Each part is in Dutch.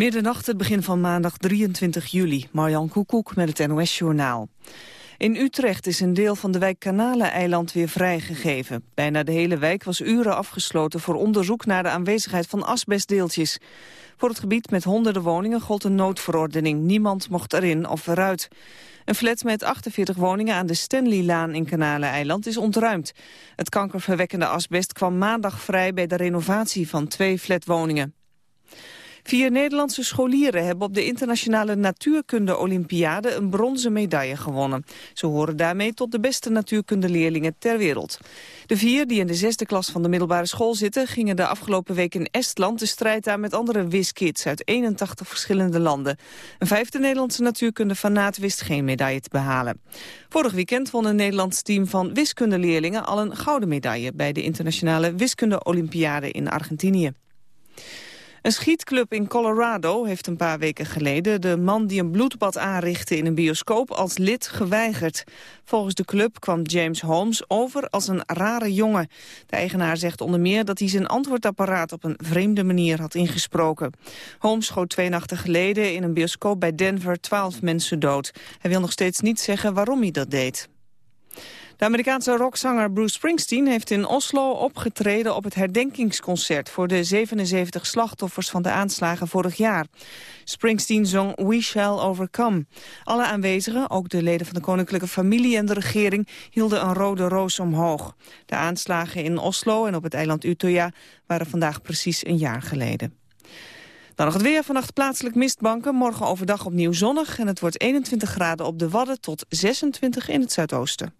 Middernacht, het begin van maandag 23 juli. Marjan Koekoek met het NOS-journaal. In Utrecht is een deel van de wijk Kanaleneiland weer vrijgegeven. Bijna de hele wijk was uren afgesloten voor onderzoek naar de aanwezigheid van asbestdeeltjes. Voor het gebied met honderden woningen gold een noodverordening. Niemand mocht erin of eruit. Een flat met 48 woningen aan de Stanleylaan in Kanaleneiland is ontruimd. Het kankerverwekkende asbest kwam maandag vrij bij de renovatie van twee flatwoningen. Vier Nederlandse scholieren hebben op de internationale natuurkunde-olympiade een bronzen medaille gewonnen. Ze horen daarmee tot de beste natuurkundeleerlingen ter wereld. De vier, die in de zesde klas van de middelbare school zitten, gingen de afgelopen week in Estland de strijd aan met andere wiskids uit 81 verschillende landen. Een vijfde Nederlandse natuurkunde-fanaat wist geen medaille te behalen. Vorig weekend won een Nederlands team van wiskundeleerlingen al een gouden medaille bij de internationale wiskunde-olympiade in Argentinië. Een schietclub in Colorado heeft een paar weken geleden de man die een bloedbad aanrichtte in een bioscoop als lid geweigerd. Volgens de club kwam James Holmes over als een rare jongen. De eigenaar zegt onder meer dat hij zijn antwoordapparaat op een vreemde manier had ingesproken. Holmes schoot twee nachten geleden in een bioscoop bij Denver twaalf mensen dood. Hij wil nog steeds niet zeggen waarom hij dat deed. De Amerikaanse rockzanger Bruce Springsteen heeft in Oslo opgetreden op het herdenkingsconcert voor de 77 slachtoffers van de aanslagen vorig jaar. Springsteen zong We Shall Overcome. Alle aanwezigen, ook de leden van de koninklijke familie en de regering, hielden een rode roos omhoog. De aanslagen in Oslo en op het eiland Utøya waren vandaag precies een jaar geleden. Dan nog het weer. Vannacht plaatselijk mistbanken. Morgen overdag opnieuw zonnig. En het wordt 21 graden op de Wadden tot 26 in het zuidoosten.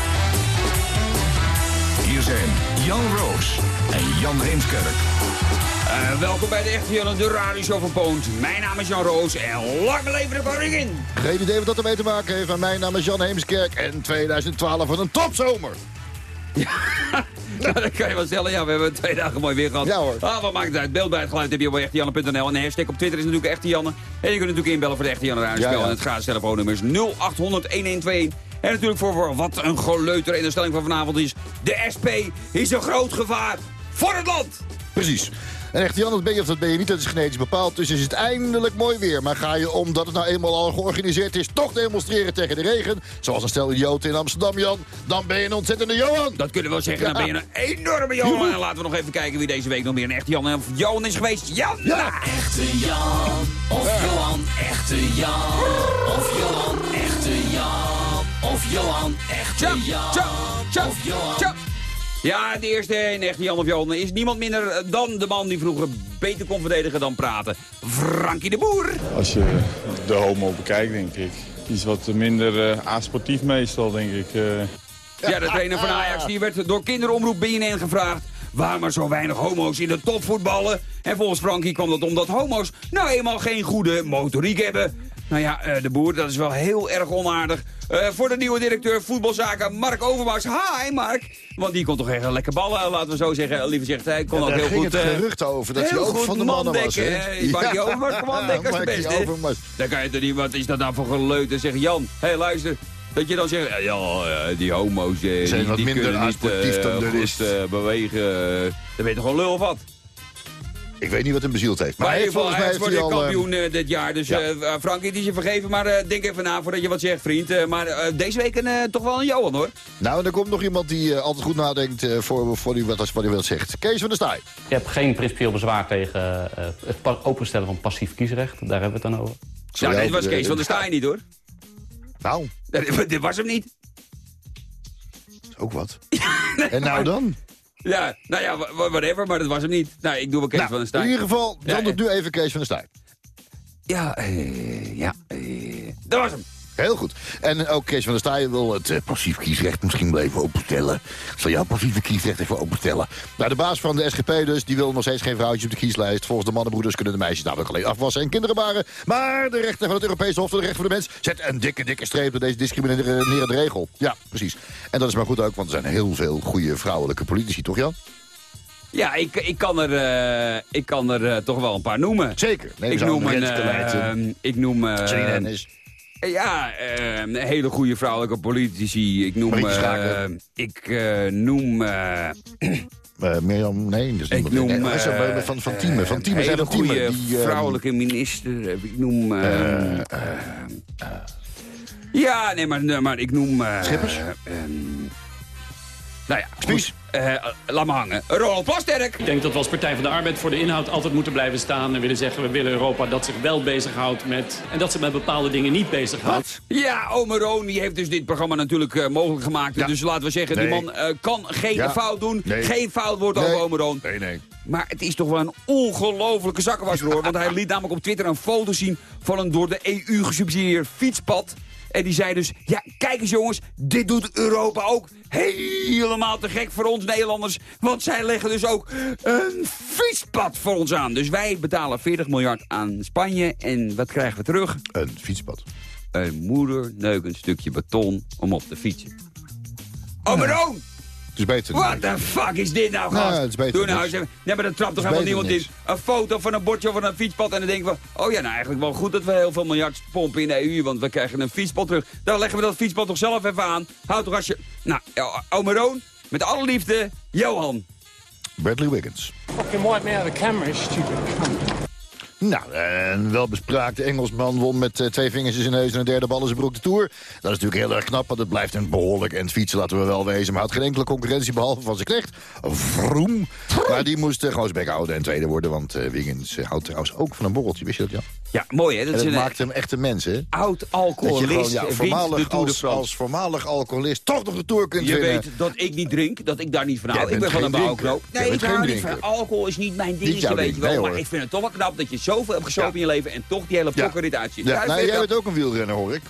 Hier zijn Jan Roos en Jan Heemskerk. Uh, welkom bij de Echte Jan, de radioshow van Poont. Mijn naam is Jan Roos en lang leven de koningin. Geen idee wat dat ermee te maken heeft, maar mijn naam is Jan Heemskerk. En 2012 was een topzomer. Ja, nou, dat kan je wel stellen. Ja, we hebben twee dagen mooi weer gehad. Ja hoor. Ah, wat maakt het uit? Beeld bij het geluid heb je op echtejanne.nl. En de hashtag op Twitter is natuurlijk Echte Janne. En je kunt natuurlijk inbellen voor de Echte Janne. Ja, ja. En het gratis telefoonnummer is 0800 1121. En natuurlijk voor, wat een geleuter in de stelling van vanavond is... de SP is een groot gevaar voor het land. Precies. En echt, Jan, dat ben je of dat ben je niet, dat is genetisch bepaald. Dus is het eindelijk mooi weer. Maar ga je, omdat het nou eenmaal al georganiseerd is... toch demonstreren tegen de regen, zoals een stel idioten in Amsterdam, Jan... dan ben je een ontzettende Johan. Dat kunnen we wel zeggen, dan ben je een enorme Johan. En laten we nog even kijken wie deze week nog meer een echte Jan of Johan is geweest. Jan! Ja. Echte Jan of Johan, echte Jan of Johan. Of Johan, echte Jan. of Johan. Ja, de eerste en echte Jan of Johan is niemand minder dan de man die vroeger beter kon verdedigen dan praten. Frankie de Boer. Als je de homo bekijkt, denk ik. Iets wat minder uh, asportief meestal, denk ik. Uh. Ja, de trainer van Ajax die werd door kinderomroep BNN gevraagd waarom er zo weinig homo's in de top voetballen. En volgens Frankie kwam dat omdat homo's nou eenmaal geen goede motoriek hebben. Nou ja, uh, de boer, dat is wel heel erg onaardig. Uh, voor de nieuwe directeur voetbalzaken, Mark Overmars. Hi Mark! Want die kon toch echt lekker ballen, laten we zo zeggen. Liever zegt hij, kon ja, ook heel ging goed... het gerucht over, dat hij ook van de mannen was. Hè? Mark ja. Overmars, man, lekker ja, best, hè? Dan kan je toch niet, wat is dat nou voor geleuter? Zeg Jan, hé hey, luister, dat je dan zegt, ja, die homo's, eh, Zijn die, wat die minder kunnen niet uh, dan de rest. Uh, bewegen. dan ben je toch een lul of wat? Ik weet niet wat hem bezield heeft. Maar, maar in ieder geval, hij heeft wordt kampioen uh, dit jaar. Dus ja. uh, Frank, het is je vergeven. Maar uh, denk even na voordat je wat zegt, vriend. maar deze week een, toch wel een Johan, hoor. Nou, en er komt nog iemand die altijd goed nadenkt voor, voor die, wat, wat hij wil zegt. Kees van der Staaij. Je hebt geen principieel bezwaar tegen het openstellen van passief kiesrecht. Daar hebben we het dan over. Ja, nee, dit was Kees van der Staaij niet, hoor. Nou. dit was hem niet. Ook wat. en nou dan? Ja, nou ja, whatever, maar dat was hem niet. Nou, ik doe wel Kees nou, van der Staaij. In ieder geval, dan ja, nu even Kees van der Staaij. Ja, uh, ja, uh, dat was hem. Heel goed. En ook Kees van der Staaien wil het eh, passief kiesrecht misschien wel even openstellen. Zal jouw passieve kiesrecht even openstellen? Nou, de baas van de SGP dus, die wil nog steeds geen vrouwtjes op de kieslijst. Volgens de mannenbroeders kunnen de meisjes namelijk alleen afwassen en kinderen baren. Maar de rechter van het Europese Hof voor de Rechten van de Mens zet een dikke, dikke streep door deze discriminerende regel. Ja, precies. En dat is maar goed ook, want er zijn heel veel goede vrouwelijke politici, toch Jan? Ja, ik, ik kan er, eh, ik kan er eh, toch wel een paar noemen. Zeker. Neem ik, noem een, Leijten, eh, ik noem... eh, ja, eh, een hele goede vrouwelijke politici. Ik noem... Ik noem... eh, Eh, Mirjam, nee, dat is ik noem... nee, dat is, eh, van, van Tieme. Van Tieme zijn van goede Die, vrouwelijke minister. Ik noem... ja, nee, maar, nee, maar ik noem... Schippers? Nou ja, Spies? Eh, laat me hangen. Ronald Plasterk. Ik denk dat we als Partij van de Arbeid voor de inhoud altijd moeten blijven staan... en willen zeggen, we willen Europa dat zich wel bezighoudt met... en dat zich met bepaalde dingen niet bezighoudt. Ja, Ome Roon die heeft dus dit programma natuurlijk eh, mogelijk gemaakt. Ja. Dus laten we zeggen, Nee. die man eh, kan geen Ja. fout doen. Nee. Geen fout wordt Nee. over Ome Roon. Nee, nee. Maar het is toch wel een ongelofelijke zakkenwasser hoor. Want hij liet namelijk op Twitter een foto zien van een door de EU gesubsidieerd fietspad. En die zei dus, ja kijk eens jongens, dit doet Europa ook helemaal te gek voor ons Nederlanders. Want zij leggen dus ook een fietspad voor ons aan. Dus wij betalen 40 miljard aan Spanje. En wat krijgen we terug? Een fietspad. Een moederneukend stukje beton om op te fietsen. Oh, maar! Het is beter. dan What the fuck is dit nou, Nou, gast? het is beter Doe nou niks. eens even. Nee, maar dat trapt toch helemaal niemand in. Een foto van een bordje van een fietspad en dan denken we... Oh ja, nou eigenlijk wel goed dat we heel veel miljard pompen in de EU... want we krijgen een fietspad terug. Dan leggen we dat fietspad toch zelf even aan. Houd toch als je... Nou, ja, ome Roon, met alle liefde, Johan. Bradley Wiggins. Fucking wipe me out of the camera, you stupid. Nou, een welbespraakte Engelsman won met eh, twee vingers in zijn neus en een derde bal in zijn broek de Tour. Dat is natuurlijk heel erg knap, want het blijft een behoorlijk en fietsen, laten we wel wezen. Maar had geen enkele concurrentie behalve van zijn knecht, Vroom. Maar die moest uh, gewoon zijn bek houden en tweede worden, want eh, Wiggins eh, houdt trouwens ook van een borreltje, wist je dat, ja? Ja, mooi hè. Dat dat een maakt hem echt een mens, hè? oud je alcoholist. ja, voormalig, de als, voormalig alcoholist toch nog de Tour kunt Je winnen. weet dat ik niet drink, dat ik daar niet van hou. Ik ben van een bouwknoop. Nee, ik hou niet van alcohol is niet mijn dingetje, weet je wel. Maar ik vind het toch wel knap dat je zoveel hebt gesopen Ja. in je leven en toch die hele uitziet. Ja, nou, jij bent ook een wielrenner, hoor ik.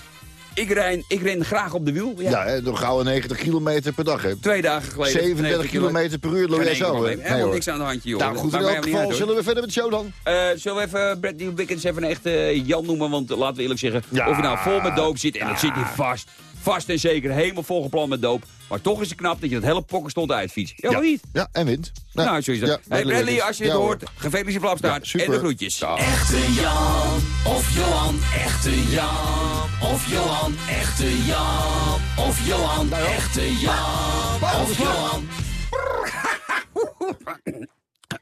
Ik ren, ik ren graag op de wiel. Ja. Ja, hè, door gouden 90 kilometer per dag, hè? Twee dagen geleden. 37 kilometer per uur, loop jij zo, Helemaal niks aan de handje, joh. Nou goed, in elk geval zullen we verder met de show dan? Eh, zullen we even Bradley Wiggins even een echte Jan noemen? Want laten we eerlijk zeggen, Ja. of hij nou vol met doop zit, en dat zit hij vast. Vast en zeker, helemaal volgepland met doop. Maar toch is het knap dat je dat hele pokkenstond uitfietst. Ja, of niet? Ja, en wint. Nou, zo is dat. Ja, hey, Bradley als je dit Ja, hoor. hoort, gefeliciteerd Flapstaart Ja, super. en de groetjes. Echte Jan of Johan, echte Jan of Johan, echte Jan of Johan, echte Jan of Johan.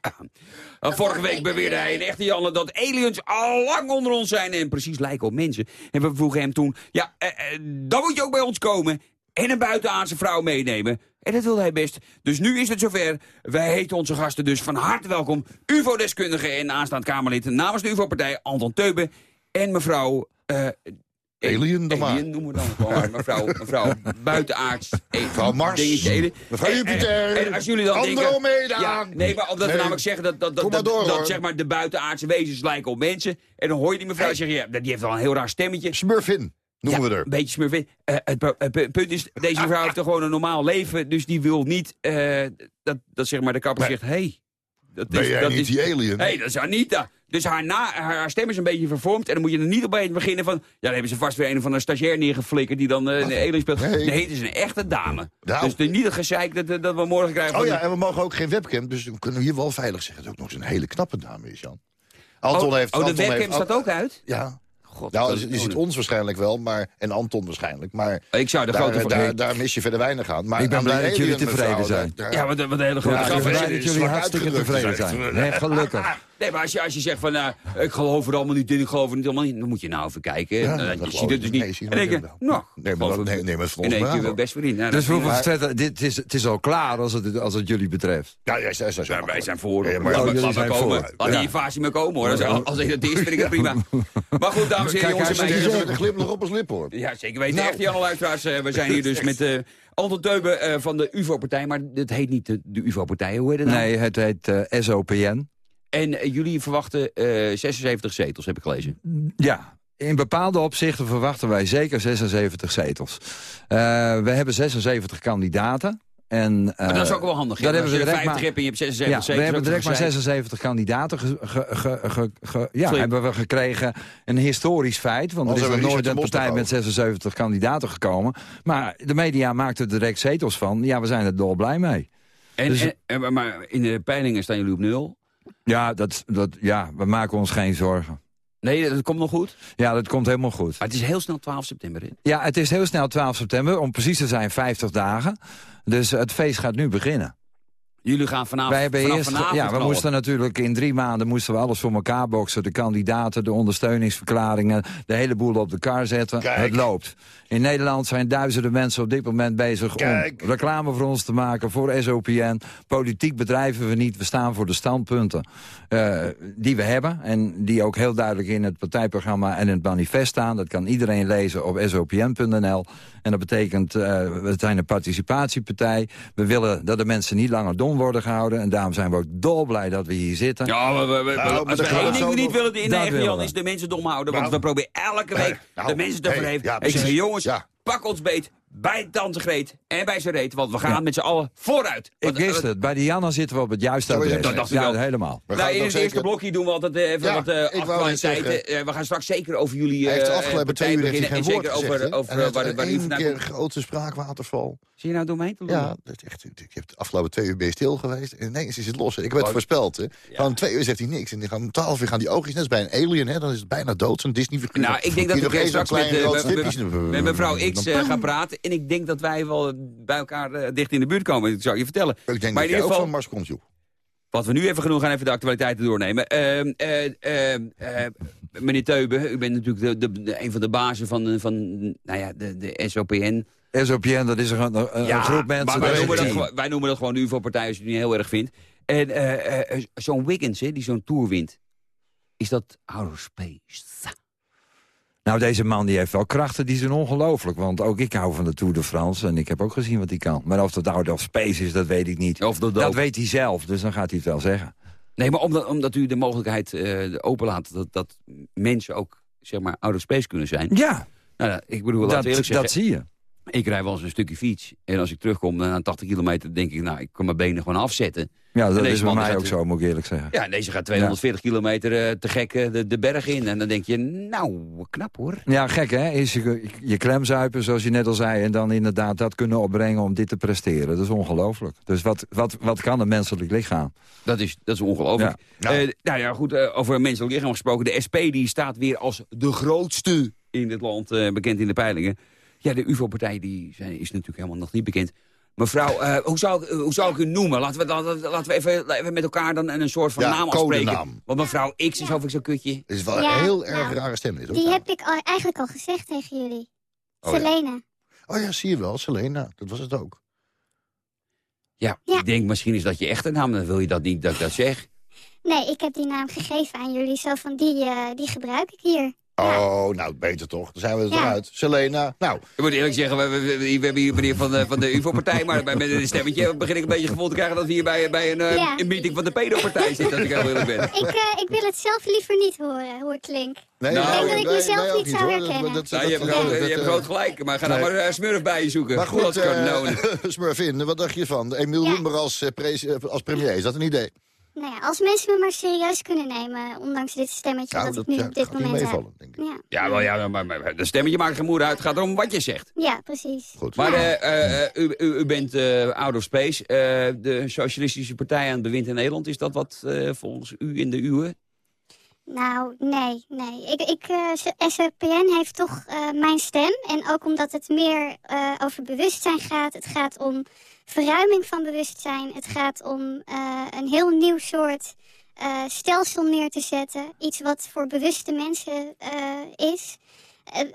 Uh, vorige week beweerde hij in echte Janne dat aliens al lang onder ons zijn en precies lijken op mensen. En we vroegen hem toen, ja, eh, eh, dan moet je ook bij ons komen en een buitenaardse vrouw meenemen. En dat wilde hij best. Dus nu is het zover. Wij heten onze gasten dus van harte welkom. UFO-deskundige en aanstaand Kamerlid namens de UFO-partij Anton Teube en mevrouw... eh, Alien dan maar. Alien noemen we dan gewoon. Mevrouw, mevrouw buitenaards. Mevrouw Mars. dingetje. Mevrouw Jupiter. En, en als jullie dan denken... Andromeda. Ja, nee, maar omdat we namelijk zeggen dat, dat, dat, door, zeg maar, de buitenaardse wezens lijken op mensen. En dan hoor je die mevrouw zeggen, ja, die heeft wel een heel raar stemmetje. Smurfin, noemen ja, we er. Een beetje smurfin. Eh, het, pu- het pu- punt is, deze mevrouw heeft toch gewoon een normaal leven. Dus die wil niet eh, dat, dat zeg maar de kapper Nee. zegt, hey, dat Ben jij dat niet die alien? hey, dat is Anita. Dus haar, na, haar, haar stem is een beetje vervormd. En dan moet je er niet op beginnen van... Ja, dan hebben ze vast weer een van een stagiair neergeflikkerd... die dan eh, de alien speelt. Nee. Nee. het is een echte dame. Nou. Dus niet het gezeik dat, dat we morgen krijgen. Oh ja, en we mogen ook geen webcam, dus dan kunnen we hier wel veilig zeggen... dat het ook nog eens een hele knappe dame is, Jan. Anton oh, heeft... oh, de Anton webcam heeft, staat ook uit? Ja. God, Nou, ziet ons waarschijnlijk wel, maar, en Anton waarschijnlijk. Maar Ik zou de daar, grote daar, daar mis je verder weinig aan. Maar Ik ben blij dat jullie tevreden zijn. Ja, wat, wat een hele grote Ja, Ik ben is- blij dat is jullie hartstikke tevreden zijn. Gelukkig. Nee, maar als je, als je zegt van, nou, ik geloof er allemaal niet in, ik geloof er niet allemaal in, dan moet je nou even kijken. Ja, Nou, dat je geloof ziet het dus niet. niet. Nee, je en denk je, nou, Nee, maar dat- nee, neem het van in ons één maar keer aan, wel best vriend. Nou, Dus dat hoeveel verzetten, dit is, het is al klaar als het, als het jullie betreft. Ja, ja, ja, ja, Ja, wij zijn voor. Ja, maar- maar, Oh, laat maar zijn komen. voor. Laat die invasie maar komen hoor. Als, als ik dat is, vind ik het prima. Maar goed, dames en heren, jongens en meisjes. met een glimlach op ons lip, hoor. Ja, zeker weten. Nou. Echt, Jan luisteraars. eh, we zijn hier dus met eh Anton Teube eh, van de UvO-partij. Maar het heet niet de, UvO-partij. Hoe heet het nou? Nee, het heet eh, SOPN. En eh, jullie verwachten eh 76 zetels, heb ik gelezen. Ja, in bepaalde opzichten verwachten wij zeker 76 zetels. Eh, we hebben 76 kandidaten. En, Maar dat is ook wel handig. hè? Dat Als hebben je we er direct 50 maar- hebt en je hebt 76 ja, zetels, we hebben direct maar gezegd. 76 kandidaten ge- ge- ge- ge- ge- ge- ja, hebben we gekregen. Een historisch feit, want er Anders is nog nooit een partij met 76 kandidaten gekomen. Maar de media maakten er direct zetels van. Ja, we zijn er dol blij mee. En, Dus- en- en- maar in de peilingen staan jullie op nul. Ja, dat, dat, ja, we maken ons geen zorgen. Nee, dat komt nog goed. Ja, dat komt helemaal goed. Maar het is heel snel 12 september. Hè? Ja, het is heel snel 12 september. Om precies te zijn 50 dagen. Dus het feest gaat nu beginnen. Jullie gaan vanavond, Wij hebben vanaf eerst, vanavond ja, we knallen. moesten natuurlijk in drie maanden moesten we alles voor elkaar boksen. De kandidaten, de ondersteuningsverklaringen, de hele boel op de kar zetten. Kijk. Het loopt. In Nederland zijn duizenden mensen op dit moment bezig Kijk. om reclame voor ons te maken, voor SOPN. Politiek bedrijven we niet, we staan voor de standpunten eh, die we hebben. En die ook heel duidelijk in het partijprogramma en in het manifest staan. Dat kan iedereen lezen op sopn.nl. En dat betekent, eh, we zijn een participatiepartij. We willen dat de mensen niet langer dom worden gehouden. En daarom zijn we ook dolblij dat we hier zitten. Ja, we, we, we- Nou, als we één we ding zo niet willen in Dat 9 willen Jan we. is de mensen dom houden. Want Nou, we proberen elke week nou, de mensen te hey, verheven. ja, ik zeg, jongens, Ja. pak ons beet bij Tante Greet en bij zijn reet. Want we gaan Ja. met z'n allen vooruit. Ik Want, wist eh, het. Bij Diana zitten we op het juiste adres. dat dacht ik ja, wel. helemaal. We gaan Nou, het in het eerste zeker- blokje doen we altijd eh, even Ja, wat eh ik actualiteiten. Eh, we gaan straks zeker over jullie Hij heeft de eh, afgelopen twee uur beginnen. geen En woord zeker gezegd. over, over En eh, waar, heeft waar u vandaan keer komt. grote spraakwaterval. Zie je nou door me heen te? Ja, dat is echt, je hebt de afgelopen twee uur ben je stil geweest. En ineens is het los. Ik heb het Oh. voorspeld. Hè. Van twee uur zegt hij niks. En om twaalf uur gaan die oogjes, net als bij een alien. Hè. Dan is het bijna dood, zo'n Disney-figuur. Nou, ik denk dat ik eens straks met, eh, mevrouw X eh, gaan praten. En ik denk dat wij wel bij elkaar eh, dicht in de buurt komen. Dat zou ik je vertellen. Ik denk maar dat in ieder ook geval, van Mars komt, joh. wat we nu even gaan doen, gaan even de actualiteiten doornemen. Ehm, eh, ehm, eh, meneer Teube, u bent natuurlijk de, de, de- een van de bazen van, van nou ja, de, de SOPN. SOPN, dat is een, een, een Ja, groep mensen. wij noemen, dat, gewoon- wij noemen dat gewoon de UFO-partij als je het niet heel erg vindt. En zo'n Wiggins, hè, die zo'n tour wint. Is dat outer space? Nou, deze man die heeft wel krachten, die zijn ongelooflijk. Want ook ik hou van de Tour de France en ik heb ook gezien wat hij kan. Maar of dat out of space is, dat weet ik niet. Of dat weet hij zelf, dus dan gaat hij het wel zeggen. Nee, maar omdat, omdat u de mogelijkheid eh openlaat dat, dat mensen ook zeg maar outer space kunnen zijn. Ja, Nou, nou, ik bedoel, dat, eerlijk zeggen. dat zie je. Ik rij wel eens een stukje fiets. En als ik terugkom na 80 kilometer, denk ik, nou, ik kan mijn benen gewoon afzetten. Ja, dat is bij mij ook zo, moet ik eerlijk zeggen. Ja, en deze gaat 240 kilometer eh, te gek eh, de, de berg in. En dan denk je, nou, knap hoor. Ja, gek hè, is je, je klemzuipen, zoals je net al zei... en dan inderdaad dat kunnen opbrengen om dit te presteren. Dat is ongelooflijk. Dus wat, wat, wat kan een menselijk lichaam? Dat is, dat is ongelooflijk. Ja. Eh, nou ja, goed, over menselijk lichaam gesproken. De SP die staat weer als de grootste in dit land bekend in de peilingen. Ja, de UFO-partij die zijn, is natuurlijk helemaal nog niet bekend. Mevrouw, eh, hoe, zou, ik- hoe zou ik u noemen? Laten we, laten, laten we even, even met elkaar dan een soort van Ja, naam afspreken. codenaam. Want mevrouw X is hoop ik zo'n kutje. Het is wel Ja, een heel erg nou, rare stem. Dit. Die heb ik al, eigenlijk al gezegd tegen jullie. Oh, ja. Selene. Oh ja, zie je wel, Selena. Dat was het ook. Ja, Ja. ik denk misschien is dat je echte naam. Dan wil je dat niet dat ik dat zeg. Nee, ik heb die naam gegeven aan jullie. Zo van, die, eh, die gebruik ik hier. Ja. Oh, nou, beter toch. Dan zijn we er Ja. eruit. Selena. Nou, Ik moet eerlijk zeggen, we, we, we- we hebben hier meneer van de, van de UFO-partij... maar bij, met een stemmetje begin ik een beetje gevoel te krijgen... dat we hier bij, bij een, eh, Ja. een meeting van de pedo-partij zitten, als ik heel eerlijk ben. Ik, eh, ik wil het zelf liever niet horen, hoe het klinkt. nee, Nou, ik denk dat ik nee, mezelf nee, niet zou herkennen. Dat- dat- Nou, je hebt, dat- groot, dat- je hebt dat- groot gelijk, maar ga dan Nee. maar uh, Smurf bij je zoeken. Maar goed, kanonen. eh Smurfin, wat dacht je van? Emiel Ja. Roemer als, eh, pres- eh, als premier, is dat een idee? Nou ja, als mensen me maar serieus kunnen nemen, ondanks dit stemmetje dat, dat ik nu ja, op dit moment heb. meevallen, denk ik. Ja. Ja, wel, ja maar, maar de stemmetje maakt geen moer uit. Het gaat erom wat je zegt. ja, precies. Goed. Maar eh, eh, u, u, u bent eh out of space. Eh, de Socialistische Partij aan het bewind in Nederland. Is dat wat eh, volgens u in de uwe? Nou, nee, nee. Ik, ik, eh, SRPN heeft toch eh, mijn stem. En ook omdat het meer eh, over bewustzijn gaat. Het gaat om verruiming van bewustzijn. Het gaat om eh, een heel nieuw soort eh, stelsel neer te zetten. Iets wat voor bewuste mensen eh, is.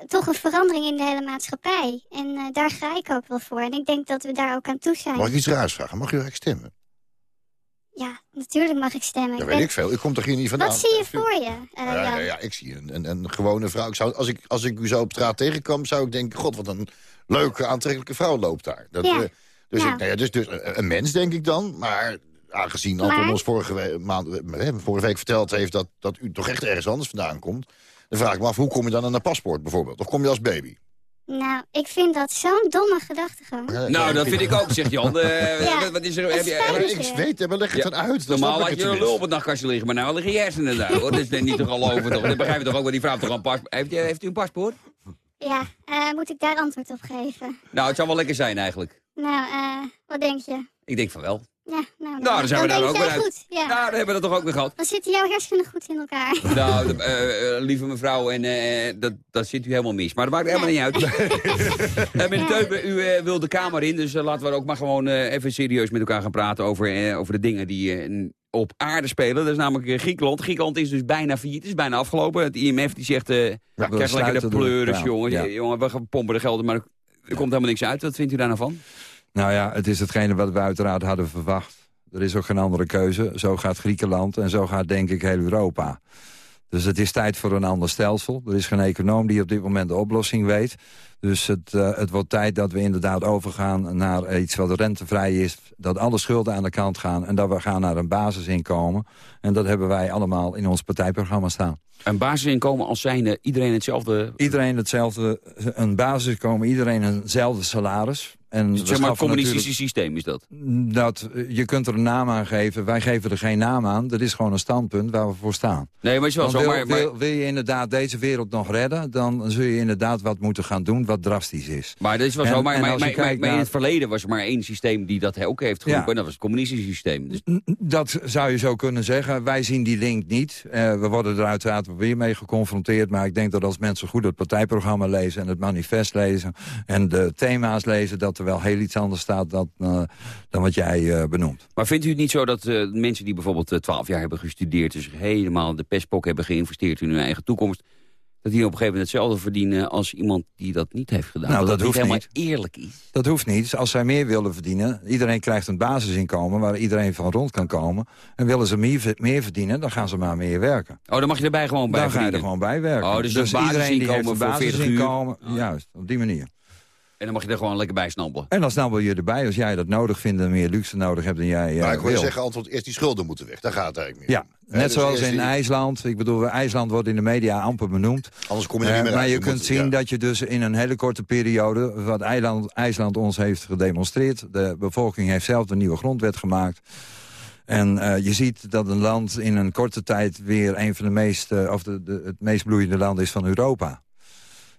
Toch een verandering in de hele maatschappij. En daar ga ik ook wel voor. En ik denk dat we daar ook aan toe zijn. Mag ik iets raars vragen? Mag u eigenlijk stemmen? Ja, natuurlijk mag ik stemmen. Dat weet ik veel. Ik kom toch hier niet vandaan? Wat zie je voor je? Ja, ja, ik zie een, een, een gewone vrouw. Ik zou, als, ik, als ik u zo op straat tegenkwam, zou ik denken... God, wat een leuke, aantrekkelijke vrouw loopt daar. Dat, Ja. Dus, ik, nou ja, dus, dus een, een mens, denk ik dan. Maar aangezien Anton Maar? ons vorige, we- maand, eh, vorige week verteld heeft... Dat, dat u toch echt ergens anders vandaan komt... dan vraag ik me af, hoe kom je dan aan een paspoort bijvoorbeeld? Of kom je als baby? Nou, ik vind dat zo'n domme gedachtegang. Nou, dat vind ik ook, zegt Jan. Eh, Ja, wat- is er, heb je, Ik weet het, maar leg het Ja. dan uit. Normaal had je een lul op het nachtkastje liggen, maar nou liggen je hersenen daar, hoor. Dat is niet toch al over, toch? Dat begrijp je toch ook, want die vrouw heeft toch een paspoort. Heeft, u- heeft u een paspoort? Ja, eh, moet ik daar antwoord op geven? Nou, het zou wel lekker zijn eigenlijk. Nou, eh, wat denk je? Ik denk van wel. Ja, nou, Nou, dan zijn we daar ook weer uit. goed. Ja. Nou, dan hebben we dat toch ook weer gehad. Dan zitten jouw hersenen goed in elkaar. Nou, de- eh, eh, lieve mevrouw, en, eh, dat, dat zit u helemaal mis. Maar dat maakt helemaal niet uit. Eh, meneer Teuben, u wil de Kamer in, dus laten we ook maar gewoon eh, even serieus met elkaar gaan praten over, eh, over de dingen die eh, op aarde spelen. Dat is namelijk Griekenland. Griekenland is dus bijna failliet, het is bijna afgelopen. Het IMF die zegt, eh krijg lekker de pleuris, kraan. jongen. Ja. jongen. We gaan pompen de gelden, maar er komt helemaal niks uit. Wat vindt u daar nou van? Nou ja, het is hetgene wat we uiteraard hadden verwacht. Er is ook geen andere keuze. Zo gaat Griekenland en zo gaat denk ik heel Europa. Dus het is tijd voor een ander stelsel. Er is geen econoom die op dit moment de oplossing weet. Dus het, eh, het wordt tijd dat we inderdaad overgaan naar iets wat rentevrij is. Dat alle schulden aan de kant gaan en dat we gaan naar een basisinkomen. En dat hebben wij allemaal in ons partijprogramma staan. Een basisinkomen als zijnde iedereen hetzelfde... Iedereen hetzelfde, een basisinkomen, iedereen eenzelfde salaris. En Zeg maar, natuurlijk- systeem is dat. dat, eh, je kunt er een naam aan geven. Wij geven er geen naam aan. Dat is gewoon een standpunt waar we voor staan. Nee, maar wel zo, wil, maar... maar- wil, wil je inderdaad deze wereld nog redden... dan zul je inderdaad wat moeten gaan doen wat drastisch is. Maar dat is wel En- zo, maar, maar, in het verleden was er maar één systeem die dat ook heeft geroepen. Ja. En dat was het communistische systeem. Dus, Dat zou je zo kunnen zeggen. Wij zien die link niet. Eh, we worden er uiteraard weer mee geconfronteerd. Maar ik denk dat als mensen goed het partijprogramma lezen... en het manifest lezen en de thema's lezen... dat er wel heel iets anders staat dan, eh, dan wat jij eh, benoemt. maar vindt u het niet zo dat eh, mensen die bijvoorbeeld twaalf jaar hebben gestudeerd... dus helemaal de pestpok hebben geïnvesteerd in hun eigen toekomst... dat die op een gegeven moment hetzelfde verdienen als iemand die dat niet heeft gedaan? Nou, dat, dat hoeft helemaal niet. eerlijk is. Dat hoeft niet. Als zij meer willen verdienen... iedereen krijgt een basisinkomen waar iedereen van rond kan komen... en willen ze meer, meer verdienen, dan gaan ze maar meer werken. Oh, dan mag je erbij gewoon bij dan ga je er gewoon bij werken. Oh, dus een iedereen die heeft een basisinkomen voor 40 uur. basisinkomen... Juist, op die manier. En dan mag je er gewoon lekker bij snabbelen. En dan snabbel je erbij als jij dat nodig vindt... en meer luxe nodig hebt dan jij eh, maar ik wil je zeggen, antwoord eerst die schulden moeten weg. Daar gaat het eigenlijk meer Ja, om. Net dus zoals in die- IJsland. Ik bedoel, IJsland wordt in de media amper benoemd. Anders kom je er niet Eh, meer maar uit. je Je kunt moet- zien ja. dat je dus in een hele korte periode... wat IJsland, IJsland ons heeft gedemonstreerd... de bevolking heeft zelf een nieuwe grondwet gemaakt... En eh, je ziet dat een land in een korte tijd weer een van de meest, of de, de, het meest bloeiende land is van Europa.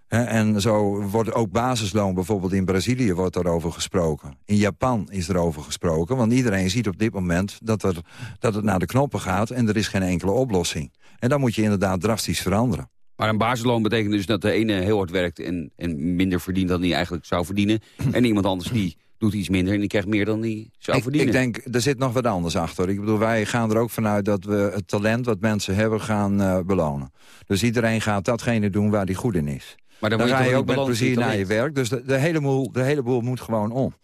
En zo wordt ook basisloon, bijvoorbeeld in Brazilië wordt daarover gesproken. In Japan is er over gesproken, want iedereen ziet op dit moment dat, er, dat het naar de knoppen gaat en er is geen enkele oplossing. En dan moet je inderdaad drastisch veranderen. Maar een basisloon betekent dus dat de ene heel hard werkt en, en minder verdient dan hij eigenlijk zou verdienen. En iemand anders die doet iets minder en die krijgt meer dan hij zou Ik, verdienen. ik denk, er zit nog wat anders achter. Ik bedoel, wij gaan er ook vanuit dat we het talent wat mensen hebben gaan eh, belonen. Dus iedereen gaat datgene doen waar hij goed in is. Maar dan dan word ga je je ook met plezier je naar je werk. Dus de, de, hele boel, de hele boel moet gewoon om.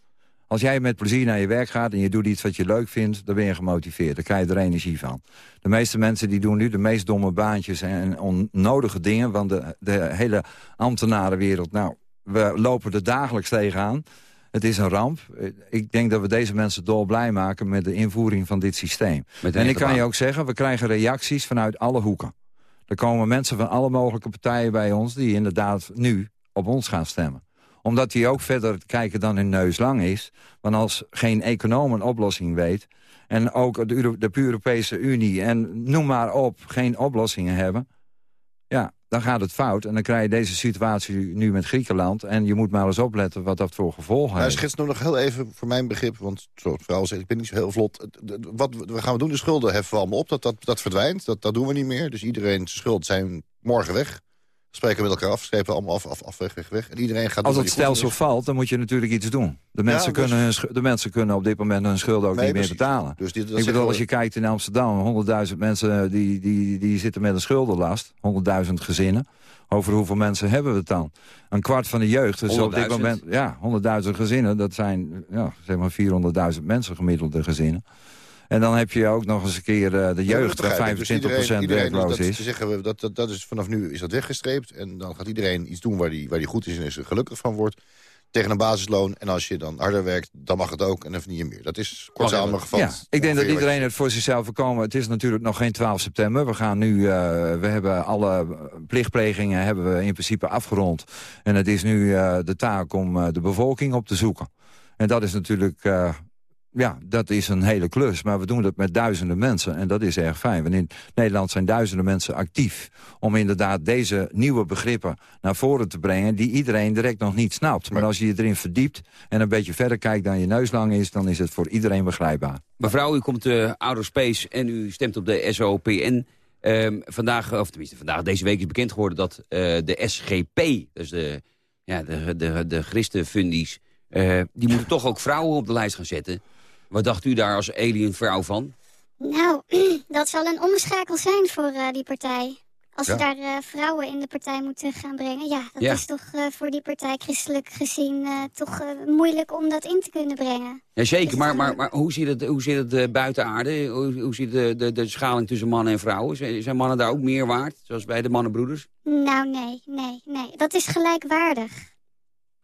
Als jij met plezier naar je werk gaat en je doet iets wat je leuk vindt... dan ben je gemotiveerd, dan krijg je er energie van. De meeste mensen die doen nu de meest domme baantjes en onnodige dingen... want de, de hele ambtenarenwereld, nou, we lopen er dagelijks tegenaan. Het is een ramp. Ik denk dat we deze mensen dolblij maken met de invoering van dit systeem. En ik kan je ook zeggen, we krijgen reacties vanuit alle hoeken. Er komen mensen van alle mogelijke partijen bij ons... die inderdaad nu op ons gaan stemmen omdat die ook verder kijken dan hun neus lang is. Want als geen econoom een oplossing weet... en ook de, de Europese Unie en noem maar op... geen oplossingen hebben... ja, dan gaat het fout. En dan krijg je deze situatie nu met Griekenland. En je moet maar eens opletten wat dat voor gevolgen Hij heeft. schetst nu nog heel even voor mijn begrip, want zoals vrouw zegt, ik ben niet zo heel vlot. Wat we gaan we doen, de schulden heffen we allemaal op, dat, dat, dat verdwijnt, dat, dat doen we niet meer. Dus iedereen zijn schulden zijn morgen weg. Spreken we met elkaar af, strepen allemaal af, af, af, weg, weg, weg. En iedereen gaat Als het stelsel valt, dan moet je natuurlijk iets doen. De mensen, dus- kunnen, hun de mensen kunnen op dit moment hun schulden ook Nee, niet meer betalen. Dus dit- ik bedoel, als je kijkt in Amsterdam, 100.000 mensen die, die, die zitten met een schuldenlast. 100.000 gezinnen. Over hoeveel mensen hebben we het dan? Een kwart van de jeugd. Dus op dit 100.000? moment, ja, 100.000 gezinnen. Dat zijn ja, zeg maar 400.000 mensen gemiddelde gezinnen. En dan heb je ook nog eens een keer eh, de jeugd, waar 25% ik. Dus iedereen, iedereen werkloos dat, is. te zeggen we, dat, dat, dat is vanaf nu is dat weggestreept. En dan gaat iedereen iets doen waar hij waar die goed is en is er gelukkig van wordt. tegen een basisloon. En als je dan harder werkt, dan mag het ook en dan verdien je meer. Dat is kort samengevat. Ja, ik denk dat iedereen het voor zichzelf voorkomen. Het is natuurlijk nog geen 12 september. We gaan nu, eh, we hebben alle plichtplegingen hebben we in principe afgerond. En het is nu eh, de taak om eh, de bevolking op te zoeken. En dat is natuurlijk, eh, ja, dat is een hele klus. Maar we doen dat met duizenden mensen en dat is erg fijn. Want in Nederland zijn duizenden mensen actief... om inderdaad deze nieuwe begrippen naar voren te brengen... die iedereen direct nog niet snapt. Maar als je je erin verdiept en een beetje verder kijkt dan je neus lang is... dan is het voor iedereen begrijpbaar. Mevrouw, u komt de Outer Space en u stemt op de SOPN. Ehm, vandaag, of tenminste vandaag, deze week is bekend geworden dat eh, de SGP... dus de, ja, de, de, de christenfundies... eh, die moeten toch ook vrouwen op de lijst gaan zetten. Wat dacht u daar als alien vrouw van? Nou, dat zal een omschakel zijn voor eh, die partij. Als Ja. ze daar eh, vrouwen in de partij moeten gaan brengen. Ja, dat Ja. is toch eh, voor die partij christelijk gezien toch moeilijk om dat in te kunnen brengen. Jazeker, maar, maar, maar hoe zit het, hoe zit het buiten aarde? Hoe, hoe zit de, de, de schaling tussen mannen en vrouwen? Zijn, zijn mannen daar ook meer waard, zoals bij de mannenbroeders? Nou, nee, nee, nee. Dat is gelijkwaardig.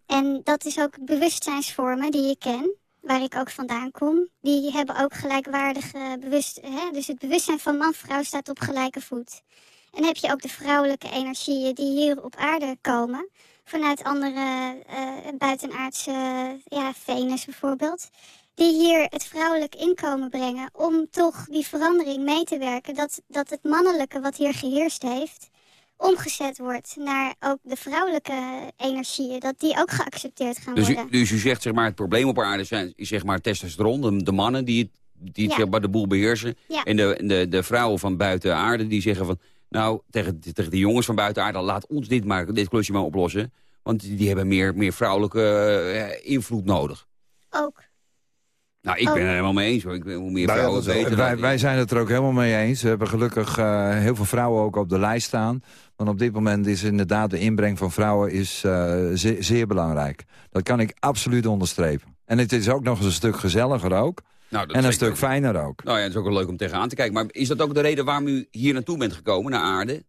En dat is ook bewustzijnsvormen die ik ken, waar ik ook vandaan kom. Die hebben ook gelijkwaardige bewust... Hè? Dus het bewustzijn van man-vrouw staat op gelijke voet. En heb je ook de vrouwelijke energieën die hier op aarde komen... vanuit andere eh, buitenaardse, ja, Venus bijvoorbeeld... die hier het vrouwelijk inkomen brengen om toch die verandering mee te werken... dat, dat het mannelijke wat hier geheerst heeft omgezet wordt naar ook de vrouwelijke energieën, dat die ook geaccepteerd gaan Dus u, worden. dus u zegt, zeg maar, het probleem op aarde zijn, is zeg maar testosteron, de, de mannen die, het, die het, Ja. zeg maar, de boel beheersen. Ja. En de, de, de vrouwen van buiten aarde die zeggen van, nou, tegen, tegen de jongens van buiten aarde, laat ons dit, maar, dit klusje maar oplossen. Want die, die hebben meer, meer vrouwelijke eh, invloed nodig. Ook. Nou, ik ben Oh. er helemaal mee eens hoor. Ik, hoe meer Nou ja, vrouwen weten... wij, wij zijn het er ook helemaal mee eens. We hebben gelukkig eh, heel veel vrouwen ook op de lijst staan. Want op dit moment is inderdaad de inbreng van vrouwen is, eh, zeer, zeer belangrijk. Dat kan ik absoluut onderstrepen. En het is ook nog eens een stuk gezelliger ook. Nou, dat en een zeker. stuk fijner ook. Nou ja, het is ook wel leuk om tegenaan te kijken. Maar is dat ook de reden waarom u hier naartoe bent gekomen, naar aarde?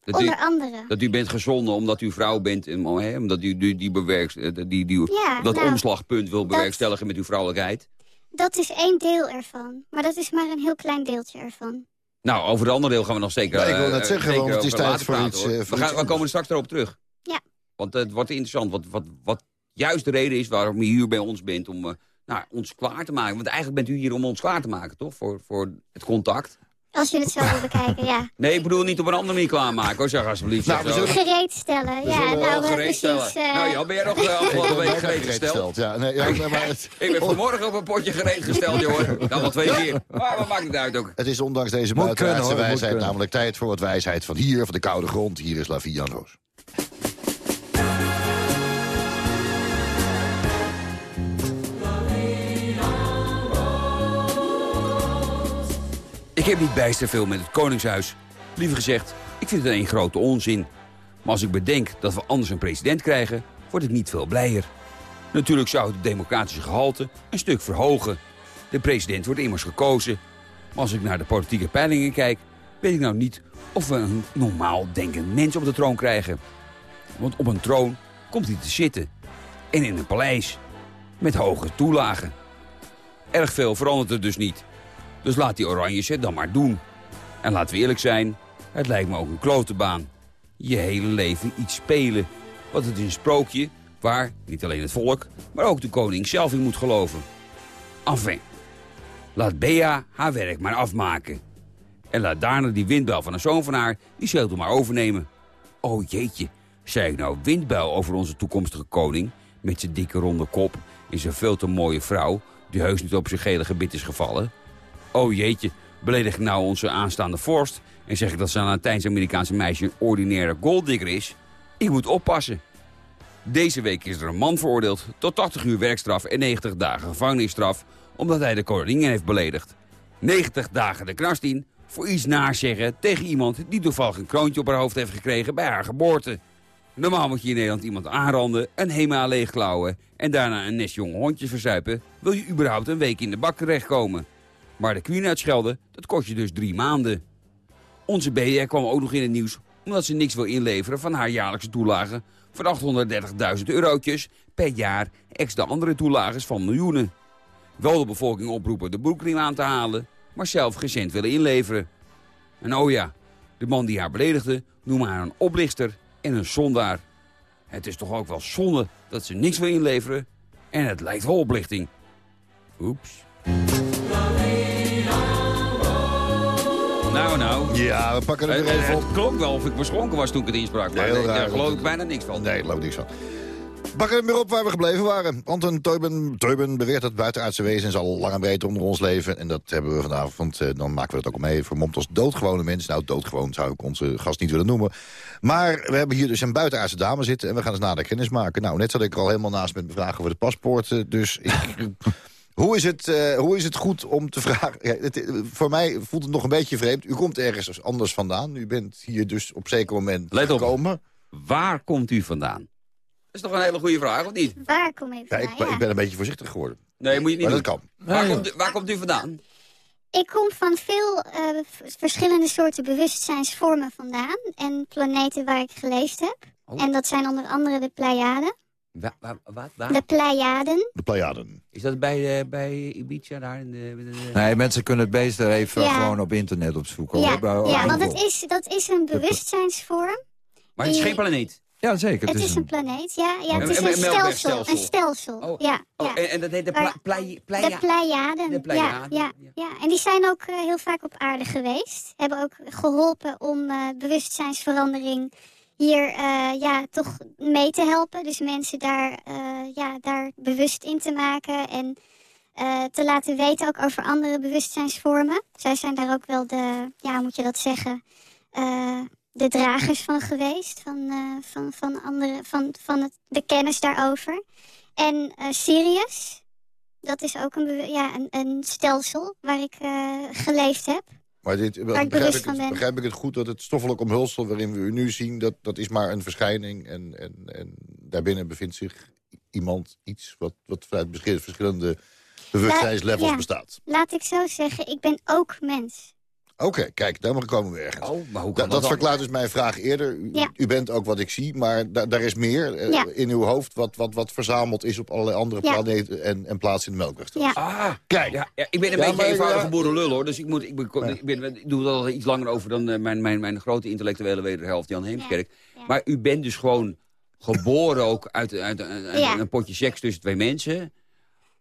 Dat u, Onder andere. dat u bent gezonden omdat u vrouw bent, en, hè, omdat u die, die, bewerks, eh, die, die, Ja, dat nou, omslagpunt wil dat- bewerkstelligen met uw vrouwelijkheid. Dat is één deel ervan, maar dat is maar een heel klein deeltje ervan. Nou, over het andere deel gaan we nog zeker Ja, ik wil eh, net zeggen, zeker want het is tijd voor iets, eh, voor we, gaan, we komen er straks erop terug. Ja. Want eh, het wordt interessant, wat, wat, wat juist de reden is waarom u hier bij ons bent... om eh, nou, ons klaar te maken. Want eigenlijk bent u hier om ons klaar te maken, toch? Voor, voor het contact. Als je het zo wil bekijken, ja. Nee, ik bedoel niet op een andere manier klaarmaken, hoor. Zeg alsjeblieft. Nou, we zullen- Gereed stellen, ja. Nou, wel eh, gereed stellen. precies. eh, Nou, Jan, ben jij nog uh, Ik afgelopen week gereed gesteld? Ja, nee, ja, nee, maar het, Ik ben vanmorgen op een potje gereed gesteld, jongen. Dan wel twee keer. Maar wat maakt het uit ook? het is ondanks deze moet wijsheid kunnen. namelijk tijd voor wat wijsheid van hier, van de koude grond. Hier is La Roos. Heb niet bijster veel met het Koningshuis. Liever gezegd, ik vind het een grote onzin. Maar als ik bedenk dat we anders een president krijgen, word ik niet veel blijer. Natuurlijk zou het democratische gehalte een stuk verhogen. De president wordt immers gekozen. Maar als ik naar de politieke peilingen kijk, weet ik nou niet of we een normaal denkend mens op de troon krijgen. Want op een troon komt hij te zitten. En in een paleis. Met hoge toelagen. Erg veel verandert er dus niet. Dus laat die Oranjes het dan maar doen. En laten we eerlijk zijn, het lijkt me ook een klote baan. Je hele leven iets spelen. Want het is een sprookje waar niet alleen het volk, maar ook de koning zelf in moet geloven. Enfin, laat Bea haar werk maar afmaken. En laat daarna die windbuil van een zoon van haar die zetel maar overnemen. Oh jeetje, zei ik nou windbuil over onze toekomstige koning... met zijn dikke ronde kop en zijn veel te mooie vrouw... die heus niet op zijn gele gebit is gevallen... Oh jeetje, beledig ik nou onze aanstaande vorst... en zeg ik dat zijn Latijns-Amerikaanse meisje een ordinaire golddigger is? Ik moet oppassen. Deze week is er een man veroordeeld tot 80 uur werkstraf en 90 dagen gevangenisstraf... omdat hij de koningin heeft beledigd. 90 dagen de knast in voor iets nazeggen tegen iemand... die toevallig een kroontje op haar hoofd heeft gekregen bij haar geboorte. Normaal moet je in Nederland iemand aanranden, een HEMA leegklauwen... en daarna een nest jonge hondjes verzuipen... wil je überhaupt een week in de bak terechtkomen. Maar de Queen uitschelden, dat kost je dus drie maanden. Onze BR kwam ook nog in het nieuws omdat ze niks wil inleveren van haar jaarlijkse toelage van 830.000 eurotjes per jaar, ex de andere toelages van miljoenen. Wel de bevolking oproepen de broekriem aan te halen, maar zelf geen willen inleveren. En oh ja, de man die haar beledigde noemde haar een oplichter en een zondaar. Het is toch ook wel zonde dat ze niks wil inleveren en het lijkt wel oplichting. Oeps. Nou, nou. Ja, we pakken er Het, weer even op. het klonk wel of ik beschonken was toen ik het insprak. Maar nee, daar geloof ik bijna niks van. Nee, daar geloof ik niks van. Pakken we weer op waar we gebleven waren. Anton Teuben, Teuben beweert dat buitenaardse wezens al lang en breed onder ons leven. En dat hebben we vanavond, eh, dan maken we dat ook mee, vermomd als doodgewone mensen. Nou, doodgewoon zou ik onze gast niet willen noemen. Maar we hebben hier dus een buitenaardse dame zitten en we gaan eens nader kennis maken. Nou, net zat ik er al helemaal naast met vragen over de paspoorten. Dus ik, hoe, is het, eh, hoe is het goed om te vragen... Ja, het, eh, voor mij voelt het nog een beetje vreemd. U komt ergens anders vandaan. U bent hier dus op zeker moment Let op. gekomen. Waar komt u vandaan? Dat is toch een hele goede vraag, of niet? Waar kom ik Ja, vandaan? ik, Ja. ik ben een beetje voorzichtig geworden. Nee, moet je niet Maar dat kan. Waar, komt u, waar komt u vandaan? Ik kom van veel eh, verschillende soorten bewustzijnsvormen vandaan. En planeten waar ik geleefd heb. Oh. En dat zijn onder andere de Pleiaden. Wa- wa- wat? De? Pleiaden. De Pleiaden. Is dat bij, eh, bij Ibiza daar? In de, de- de- Nee, mensen kunnen het beest er even Ja. gewoon op internet opzoeken. Ja. Bij- ja want het is, dat is een bewustzijnsvorm. Maar het is geen planeet. Ja, zeker. Het is een planeet, ja. ja het is een- stelsel. Een stelsel, Oh, ja. Oh, en, en dat heet de pla, plei, De pleia. Pleiaden. De Pleiaden, Ja, ja, ja. En die zijn ook eh, heel vaak op aarde geweest. Hebben ook geholpen om eh, bewustzijnsverandering hier eh, ja, toch mee te helpen. Dus mensen daar, eh, ja, daar bewust in te maken en eh, te laten weten ook over andere bewustzijnsvormen. Zij zijn daar ook wel de, ja, moet je dat zeggen, de dragers van geweest. Van, van, van, andere, van, van het, de kennis daarover. En Sirius, dat is ook een, ja, een, een stelsel waar ik geleefd heb. Maar dit, begrijp, ik het, begrijp ik het goed dat het stoffelijk omhulsel waarin we u nu zien... dat, dat is maar een verschijning en, en, en daarbinnen bevindt zich iemand, iets... wat, wat vanuit verschil- verschillende bewustzijnslevels Ja. bestaat. Laat ik zo zeggen, ik ben ook mens. Oké, kijk, daar komen we ergens. Oh, maar hoe Da- dat dat dan? verklaart dus mijn vraag eerder. U, Ja. u bent ook wat ik zie, maar da- daar is meer eh, Ja. in uw hoofd... Wat, wat, wat verzameld is op allerlei andere Ja. planeten en, en plaatsen in de melkweg. Ja. Ah, Kijk, ja, ja, ik ben een Ja, beetje maar- eenvoudige ja. boerenlul hoor. Dus ik, moet, ik, ben, ik, ben, ik doe er al iets langer over dan eh, mijn, mijn, mijn grote intellectuele wederhelft Jan Heemskerk. Ja. Maar u bent dus gewoon geboren ook uit, uit, uit- uit Ja. een potje seks tussen twee mensen.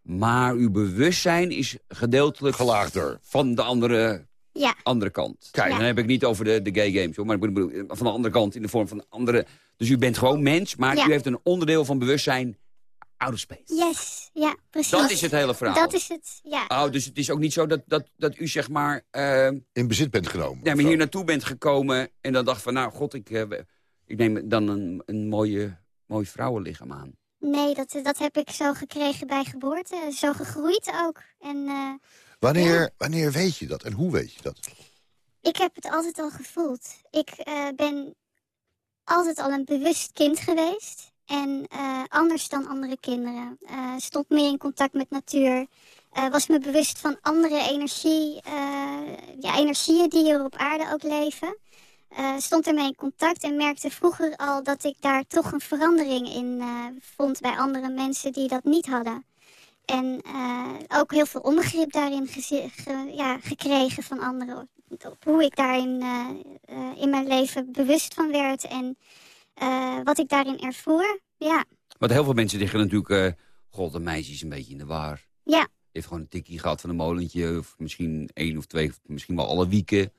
Maar uw bewustzijn is gedeeltelijk Gelaagder. van de andere, Ja, andere kant. Kijk. Dan heb ik niet over de, de gay games hoor. Maar ik bedoel van de andere kant in de vorm van andere. Dus u bent gewoon mens, maar Ja. u heeft een onderdeel van bewustzijn outer space. yes, ja, precies. Dat is het hele verhaal. Dat is het, ja. Oh, dus het is ook niet zo dat, dat, dat u zeg maar, eh, in bezit bent genomen. ja, maar hier naartoe bent gekomen en dan dacht van, nou god, ik, eh, ik neem dan een, een mooie, mooi vrouwenlichaam aan. Nee, dat, dat heb ik zo gekregen bij geboorte. Zo gegroeid ook. En eh, Wanneer, wanneer weet je dat en hoe weet je dat? ik heb het altijd al gevoeld. Ik eh, ben altijd al een bewust kind geweest. En eh, anders dan andere kinderen. Eh, stond meer in contact met natuur. Was me bewust van andere energie, ja, energieën die er op aarde ook leven. Stond ermee in contact en merkte vroeger al dat ik daar toch een verandering in vond bij andere mensen die dat niet hadden. En eh, ook heel veel onbegrip daarin ge- ja, gekregen van anderen. Op hoe ik daarin eh, eh, in mijn leven bewust van werd en wat ik daarin ervoer. Ja, Want heel veel mensen zeggen natuurlijk, god, een meisje is een beetje in de war. ja, Heeft gewoon een tikkie gehad van een molentje, of misschien één of twee, of misschien wel alle wieken.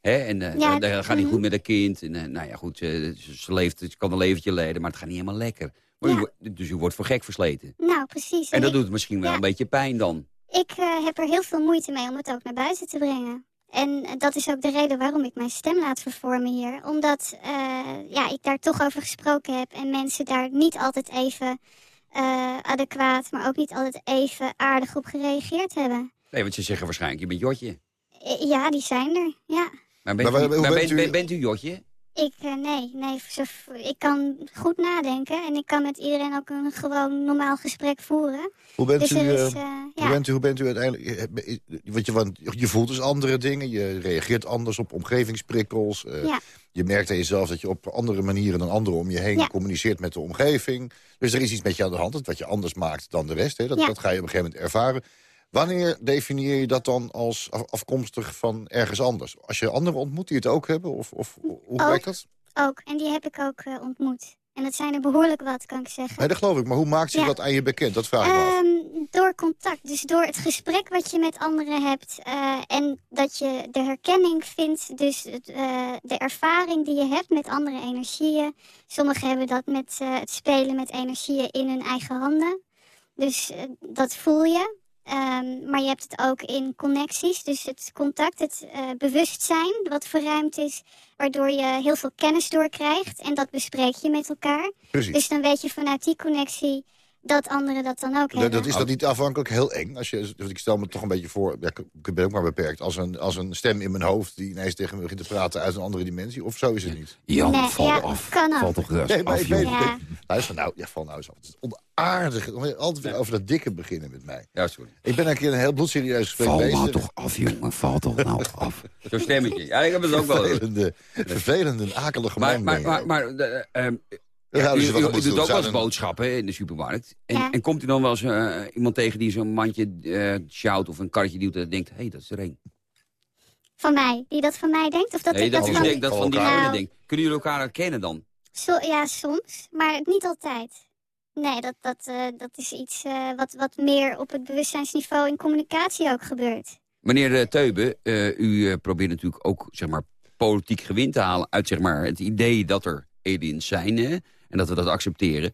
Hè? En Ja, dat gaat niet mhm. goed met haar kind. En, nou ja, goed, ze, ze leeft, ze kan een leventje leiden, maar het gaat niet helemaal lekker. Maar Ja. u, wo- dus u wordt voor gek versleten. nou precies. En dat ik- doet misschien wel ja. een beetje pijn dan. Ik eh, heb er heel veel moeite mee om het ook naar buiten te brengen. En eh, dat is ook de reden waarom ik mijn stem laat vervormen hier. Omdat eh, ja, ik daar toch over gesproken heb en mensen daar niet altijd even eh, adequaat, maar ook niet altijd even aardig op gereageerd hebben. Nee, want ze zeggen waarschijnlijk, je bent Jotje. Ja, die zijn er, ja. Maar bent, Maar u, maar bent bent, u- bent, bent u Jotje? Ik, eh, nee, nee. Ik kan goed nadenken en ik kan met iedereen ook een gewoon normaal gesprek voeren. Hoe bent, Dus u, eh, eh, hoe, bent u, hoe bent u uiteindelijk... Want je, want je voelt dus andere dingen. Je reageert anders op omgevingsprikkels. Ja. Je merkt aan jezelf dat je op andere manieren dan anderen om je heen Ja. communiceert met de omgeving. Dus er is iets met je aan de hand wat je anders maakt dan de rest. Hè? Dat, Ja. dat ga je op een gegeven moment ervaren. Wanneer definieer je dat dan als af- afkomstig van ergens anders? Als je anderen ontmoet die het ook hebben? Of, of hoe werkt dat? Ook, en die heb ik ook eh, ontmoet. En dat zijn er behoorlijk wat, kan ik zeggen. Nee, dat geloof ik. Maar hoe maakt zich Ja. dat aan je bekend? Dat vraag ik me af. Ehm, door contact, dus door het gesprek wat je met anderen hebt. eh, en dat je de herkenning vindt, dus eh, de ervaring die je hebt met andere energieën. Sommigen hebben dat met het spelen met energieën in hun eigen handen. Dus dat voel je. Ehm, maar je hebt het ook in connecties, dus het contact, het eh, bewustzijn wat verruimd is, waardoor je heel veel kennis doorkrijgt en dat bespreek je met elkaar. Precies. Dus dan weet je vanuit die connectie dat anderen dat dan ook Dat, hebben. dat is dat niet afhankelijk heel eng? Als je, dus ik stel me toch een beetje voor, ja, ik- ben ook maar beperkt... Als een, als een stem in mijn hoofd die ineens tegen me begint te praten uit een andere dimensie. Of zo is het niet? Jan, Nee, val ja, af. kan ook. Val toch rust Nee, maar af, ik weet jongen. Ja. Luister nou, ja, val nou eens af. Het is onaardig. om Altijd weer over dat dikke beginnen met mij. Ja, sorry. Ik ben een keer een heel bloedserieus gesprek Val bezig. nou toch af, jongen. Val toch nou af. Zo'n stemmetje. Ja, ik heb het ook wel. Vervelende, vervelende, akelige Maar, man maar, maar, maar de, ehm, Daar ja, houden u, doet ook wel eens boodschappen hè, in de supermarkt. En, Ja. en komt u dan wel eens eh, iemand tegen die zo'n mandje eh sjouwt of een karretje duwt en denkt, hé, hey, dat is er één. Van mij, die dat van mij denkt? Of dat Nee, ik dat dat u van... denkt dat van die andere denkt. Kunnen jullie elkaar herkennen dan? so- ja, soms, maar niet altijd. Nee, dat, dat, eh, dat is iets eh, wat, wat meer op het bewustzijnsniveau in communicatie ook gebeurt. Meneer Teube, eh, u eh, probeert natuurlijk ook zeg maar, politiek gewin te halen... uit zeg maar, het idee dat er aliens zijn hè, en dat we dat accepteren.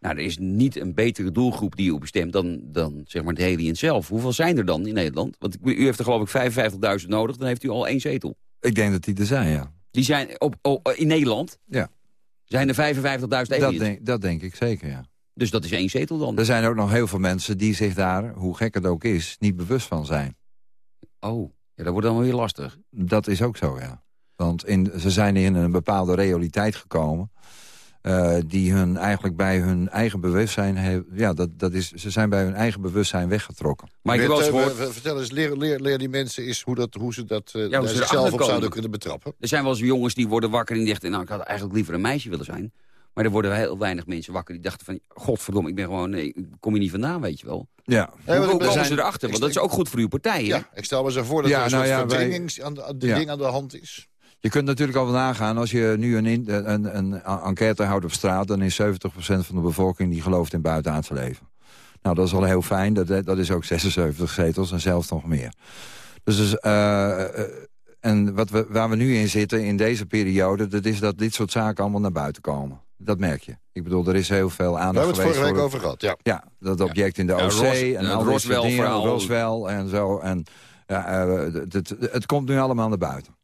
Nou, er is niet een betere doelgroep die u bestemt dan, dan zeg maar, de zelf. Hoeveel zijn er dan in Nederland? Want u heeft er geloof ik 55.000 nodig, dan heeft u al één zetel. Ik denk dat die er zijn, ja. Die zijn op, op- in Nederland Ja. zijn er 55.000 Dat aliens. denk, dat denk ik zeker, ja. Dus dat is één zetel dan. Er zijn ook nog heel veel mensen die zich daar, hoe gek het ook is, niet bewust van zijn. Oh, ja, dat wordt dan wel weer lastig. Dat is ook zo, ja. Want in, ze zijn in een bepaalde realiteit gekomen... eh, die hun eigenlijk bij hun eigen bewustzijn... heeft. ja, dat, dat is, ze zijn bij hun eigen bewustzijn weggetrokken. Maar ik eens gehoord... Teube, Vertel eens, leer, leer, leer die mensen eens hoe, dat, hoe ze dat uh, hoe ze zichzelf erachter op zouden kunnen betrappen. Er zijn wel eens jongens die worden wakker en die dachten... nou, ik had eigenlijk liever een meisje willen zijn. Maar er worden heel weinig mensen wakker die dachten van... godverdomme, ik ben gewoon... Nee, ik kom je niet vandaan, weet je wel. Ja. Hoe, komen zijn- ze erachter? Want dat is ook goed voor uw partij, hè? Ja, ik stel me zo voor dat Ja, er een nou soort ja, wij- verdringings aan de, aan de Ja. ding aan de hand is. Je kunt natuurlijk al wel nagaan, als je nu een, in- een, een enquête houdt op straat... dan is 70% van de bevolking die gelooft in buitenaardse leven. Nou, dat is al heel fijn. Dat, dat is ook 76 zetels en zelfs nog meer. Dus, dus eh, eh, en wat we, waar we nu in zitten in deze periode... dat is dat dit soort zaken allemaal naar buiten komen. Dat merk je. Ik bedoel, er is heel veel Daar aandacht hebben we het geweest vorige week voor... over gehad, ja. Ja, dat object in de Ja, OC Ros- en het al. Roswell en zo. En, ja, eh, het, het, het komt nu allemaal naar buiten.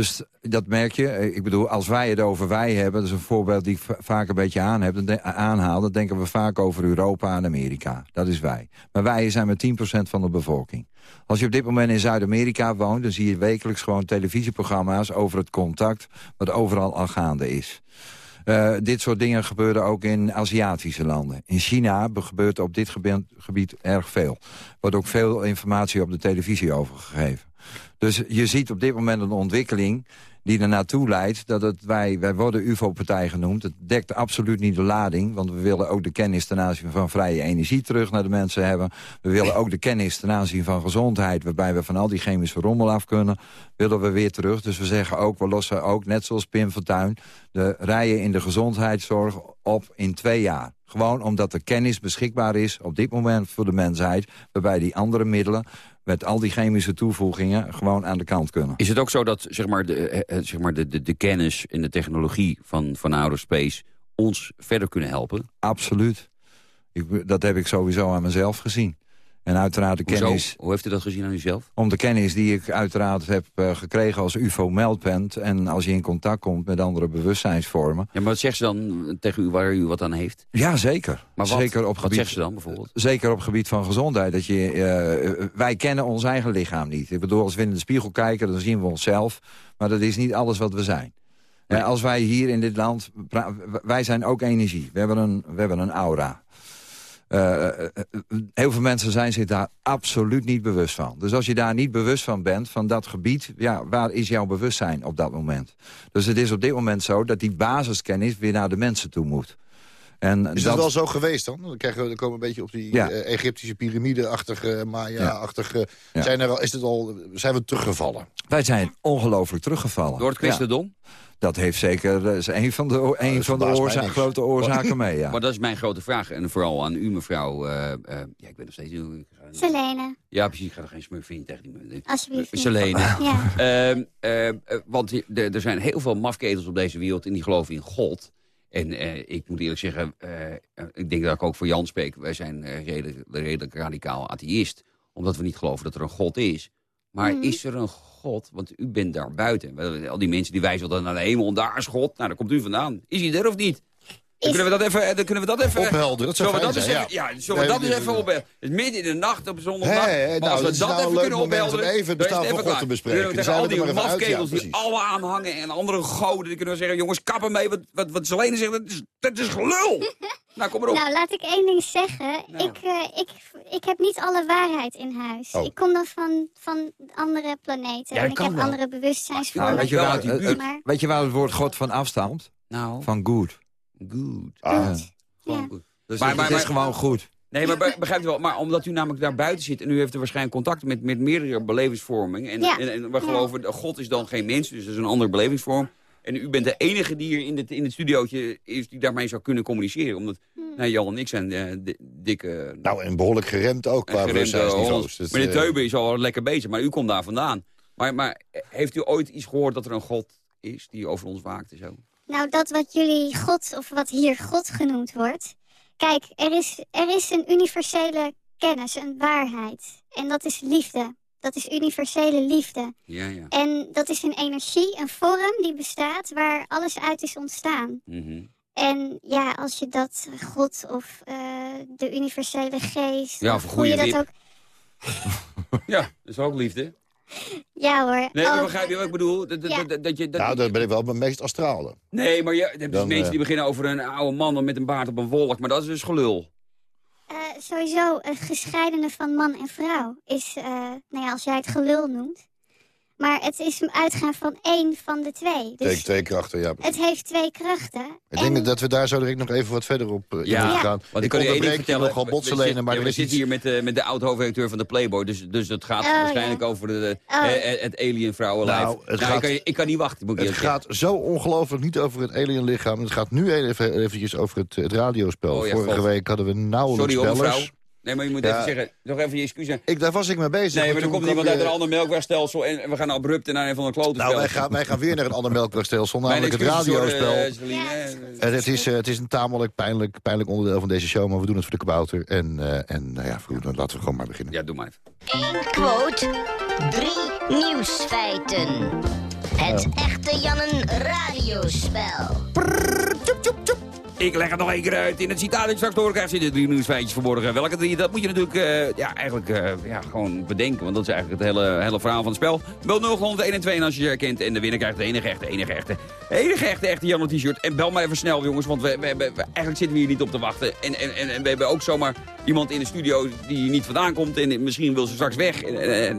Dus dat merk je. Eh, Ik bedoel, als wij het over wij hebben... dat is een voorbeeld die ik va- vaak een beetje aan heb, aanhaal... dan denken we vaak over Europa en Amerika. Dat is wij. Maar wij zijn met 10% van de bevolking. Als je op dit moment in Zuid-Amerika woont... dan zie je wekelijks gewoon televisieprogramma's over het contact... wat overal al gaande is. Eh, dit soort dingen gebeuren ook in Aziatische landen. In China be- gebeurt op dit gebied, gebied erg veel. Wordt ook veel informatie op de televisie over gegeven. Dus je ziet op dit moment een ontwikkeling die er naartoe leidt... dat het, wij, wij worden UFO-partij genoemd. Het dekt absoluut niet de lading, want we willen ook de kennis... ten aanzien van vrije energie terug naar de mensen hebben. We willen ook de kennis ten aanzien van gezondheid... waarbij we van al die chemische rommel af kunnen, willen we weer terug. Dus we zeggen ook, we lossen ook, net zoals Pim Fortuyn... de rijen in de gezondheidszorg op in twee jaar. Gewoon omdat er kennis beschikbaar is op dit moment voor de mensheid... waarbij die andere middelen met al die chemische toevoegingen gewoon aan de kant kunnen. Is het ook zo dat zeg maar, de, eh, eh, zeg maar de, de, de kennis en de technologie van, van outer space ons verder kunnen helpen? Absoluut. Ik, dat heb ik sowieso aan mezelf gezien. En uiteraard de Hoezo? kennis... Hoe heeft u dat gezien aan uzelf? Om de kennis die ik uiteraard heb eh, gekregen als UFO-meldpunt... en als je in contact komt met andere bewustzijnsvormen... Ja, maar wat zegt ze dan tegen u waar u wat aan heeft? Ja, zeker. Maar wat, zeker op gebied, zegt ze dan bijvoorbeeld? Zeker op het gebied van gezondheid. Dat je, eh, wij kennen ons eigen lichaam niet. Ik bedoel, als we in de spiegel kijken, dan zien we onszelf. Maar dat is niet alles wat we zijn. Ja, als wij hier in dit land... Wij zijn ook energie. We hebben een, we hebben een aura. Eh, eh, eh, heel veel mensen zijn zich daar absoluut niet bewust van. Dus als je daar niet bewust van bent, van dat gebied... Ja, waar is jouw bewustzijn op dat moment? Dus het is op dit moment zo dat die basiskennis weer naar de mensen toe moet. En Is dat wel zo geweest dan? Dan, krijgen we, dan komen we een beetje op die Ja. Egyptische piramide-achtige, Maya-achtige... Ja. Zijn, er al, is het al, zijn we teruggevallen? Wij zijn ongelooflijk teruggevallen. Door het christendom? Dat heeft zeker dat is een van de, een van de oorza- grote oorzaken mee, ja. Maar dat is mijn grote vraag. En vooral aan u, mevrouw. eh, eh, ja, ik ben nog steeds... Selene, Ja, precies. Ik ga er geen smurf in tegen die alsjeblieft. niet. Selene. Ja. Ehm, eh, eh, want er zijn heel veel mafketels op deze wereld en die geloven in God. En eh, ik moet eerlijk zeggen, eh, eh, ik denk dat ik ook voor Jan spreek. Wij zijn eh, redelijk, redelijk radicaal atheïst. Omdat we niet geloven dat er een God is. Maar Mhm. is er een God? Want u bent daar buiten. Al die mensen die wijzen altijd naar de hemel daar is God. Nou, daar komt u vandaan. Is hij er of niet? Dan Is- kunnen we dat even... Dan kunnen we dat even Ophelderen, dat zou zullen we dat zijn, eens even, ja. ja. zullen we Nee, dat eens dit- even ophelderen? Het is midden in de nacht op zondagnacht. Maar nou, als we dat nou even leuk kunnen ophelderen... even het dan bestaan van God te bespreken. Dan Dan kunnen we zijn tegen al die mafketels die alle aanhangen en andere goden... die kunnen we zeggen, jongens, kappen mee. Wat, wat, wat Selene zegt, dat is, dat is gelul. nou, kom maar op. Nou, laat ik één ding zeggen. Nou. Ik, eh, ik, ik heb niet alle waarheid in huis. Oh. Ik kom dan van, van andere planeten. Ja, en ik heb wel. andere bewustzijnsvormen. Nou, weet, je waar, het- buurt. het- Maar- weet je waar het woord God van afstamt? nou, Van good. Good. Ah, Ja. Gewoon Ja. goed. Dus Maar- het is gewoon goed. Nee, maar be- begrijpt u wel. Maar omdat u namelijk daar buiten zit... en u heeft er waarschijnlijk contact met, met meerdere belevingsvormingen... En, Ja. en, en we Ja. geloven, God is dan geen mens, dus dat is een andere belevingsvorm. En u bent de enige die hier in het, in het studiootje is die daarmee zou kunnen communiceren. Omdat Hmm. nou, Jan en ik zijn eh, di- dikke... Nou, en behoorlijk geremd ook qua bewustzijnsniveaus. Dus, Meneer eh, Teube is al lekker bezig, maar u komt daar vandaan. Maar, maar heeft u ooit iets gehoord dat er een God is die over ons waakt en zo? Nou, dat wat jullie God, of wat hier God genoemd wordt. Kijk, er is, er is een universele kennis, een waarheid. En dat is liefde. Dat is universele liefde. Ja, ja. En dat is een energie, een vorm die bestaat waar alles uit is ontstaan. Mhm. En ja, als je dat God of eh, de universele geest... Ja, of hoe je dat ook... Ja, dat is ook liefde. Ja hoor. Nee, maar ook. begrijp je wat ik bedoel? Dat, Ja. dat, dat je, dat, Nou, dan ben ik wel mijn meest astrale. Nee, maar je, hebt dus mensen eh, die beginnen over een oude man met een baard op een wolk. Maar dat is dus gelul. Eh, sowieso, het gescheidene van man en vrouw is, eh, nou ja, als jij het gelul noemt. Maar het is hem uitgaan van één van de twee. Dus twee krachten, ja. het heeft twee krachten. Ik En- denk dat we daar zo direct nog even wat verder op uh, Ja, in gaan. Want ik kan je één ding vertellen. nogal We- botsen we lenen, maar is we zitten iets... hier met de, met de oud-hoofdredacteur van de Playboy. Dus, dus dat gaat Oh, waarschijnlijk ja. over de, Oh. eh, het alien vrouwenlijf. Nou, het ik, gaat- kan, ik kan niet wachten, moet ik Het eerlijk gaat zo ongelooflijk niet over het alienlichaam. Het gaat nu even eventjes over het, het radiospel. Oh ja, Vorige God. week hadden we nauwelijks Sorry bellers. Nee, maar je moet Ja. even zeggen, nog even je excuus. Nee, Ik, daar was ik mee bezig. maar er komt iemand uit een ander melkwegstelsel en we gaan abrupt naar een van de klote Nou, wij gaan, wij gaan weer naar een ander melkwegstelsel, namelijk het radiospel. eh. En het, is, eh, het is een tamelijk pijnlijk, pijnlijk onderdeel van deze show, maar we doen het voor de kabouter. En, eh, en nou ja, laten we gewoon maar beginnen. Ja, doe maar even. Eén quote, drie nieuwsfeiten. Het echte Jannen radiospel. Ik leg het nog één keer uit. In het citaat dat je straks doorkrijgt zitten drie nieuwsfeitjes verborgen. Welke drie? Dat moet je natuurlijk eh, ja, eigenlijk eh, ja, gewoon bedenken. Want dat is eigenlijk het hele, hele verhaal van het spel. Bel 0101 en 2 als je je herkent. En de winnaar krijgt de enige echte, enige echte, enige echte, echte Jan t-shirt. En bel maar even snel jongens, want we, we, we- eigenlijk zitten we hier niet op te wachten. En, en, en, en we hebben ook zomaar iemand in de studio die niet vandaan komt. En misschien wil ze straks weg.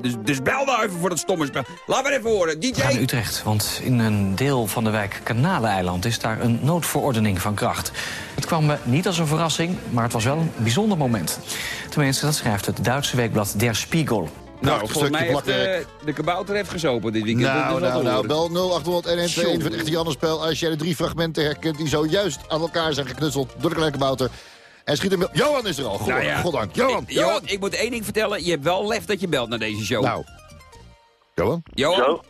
Dus, dus bel nou even voor dat stomme spel. Laat maar even horen. DJ! Utrecht, want in een deel van de wijk Kanaleneiland is daar een noodverordening van kracht. Het kwam me niet als een verrassing, maar het was wel een bijzonder moment. Tenminste, dat schrijft het Duitse weekblad Der Spiegel. Nou, Prachtig volgens mij heeft plakwerk. eh, de kabouter heeft gezopen dit weekend. Nou, nou, nou, bel 0800 112 Jongen. van het echte Jannenspel. Als jij de drie fragmenten herkent die zojuist aan elkaar zijn geknutseld door de kleine kabouter. En schiet hem... Johan is er al. God, Nou ja. goddank. Johan, Ik, Johan. Johan, ik moet één ding vertellen. Je hebt wel lef dat je belt naar deze show. Nou, Johan? Johan?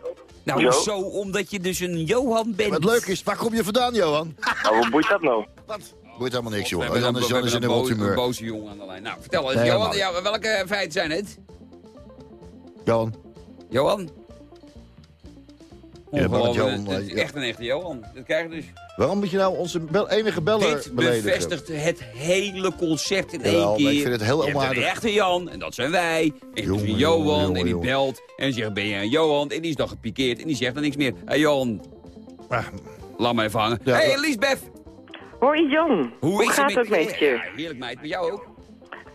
Nou, Zo? zo omdat je dus een Johan bent. Wat leuk is, waar kom je vandaan, Johan? Nou, wat boeit dat nou? Wat? Boeit helemaal niks, We Jan een, is, we Jan is in een rot boze, een humeur. boze jongen aan de lijn. Nou, vertel eens. Nee, Johan, ja, welke feiten zijn het? Johan? Johan? Ja, maar Ongelooflijk, Johan, het is ja. echt een echte Johan. Dat krijg je dus. Waarom moet je nou onze bel- enige beller Dit beledigen? bevestigt het hele concept in Jawel, één keer. ik vind het heel je hebt onaardig. een echte Jan, en dat zijn wij. En dus een Jongen, Johan, jongen, en die jongen, belt. En zegt, ben je een Johan? En die is dan gepikeerd en die zegt dan niks meer. Hé Johan, Ah, laat me even hangen. Ja, hey. Lisbeth! Hoi Jan, hoe, is gaat het met je? Ja, heerlijk meid, met jou ook?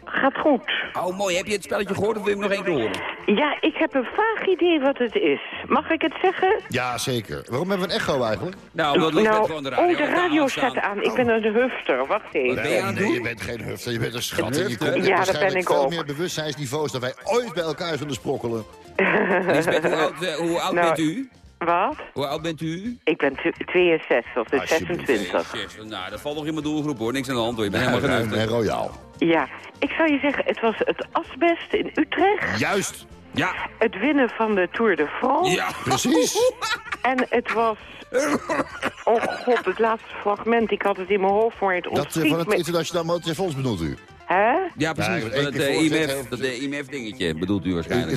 Gaat goed. Oh, mooi. Heb je het spelletje gehoord of wil je hem nog één keer horen? Ja, ik heb een vaag idee wat het is. Mag ik het zeggen? Ja, zeker. Waarom hebben we een echo eigenlijk? Nou, omdat Lisbeth nou, gewoon de radio oh, de radio staat aan. Ik ben een hufter. Wacht even. ben je aan het nee, doen? je bent geen hufter, je bent een schat. Een je komt Ja, dat waarschijnlijk ben ik veel ook. meer bewustzijnsniveaus dan wij ooit bij elkaar zullen sprokkelen. Lisbeth, hoe oud, hoe oud Nou, bent u? Wat? Hoe oud bent u? Ik ben tw- 62, dus Alsjeblieft. 26. Zes. Nou, dat valt nog in mijn doelgroep hoor. Niks aan de hand hoor. Je bent helemaal genuchtig. en royaal. Ja, ik zou je zeggen, het was het asbest in Utrecht. Juist. Ja. Het winnen van de Tour de France. Ja. Precies. En het was... Oh god, het laatste fragment. Ik had het in mijn hoofd, maar het Dat eh, ontschiet van het. Internationaal Motorfonds bedoelt u? Hè? Ja, precies. Ja, dat IMF, heel- dat eh, IMF-dingetje bedoelt u waarschijnlijk.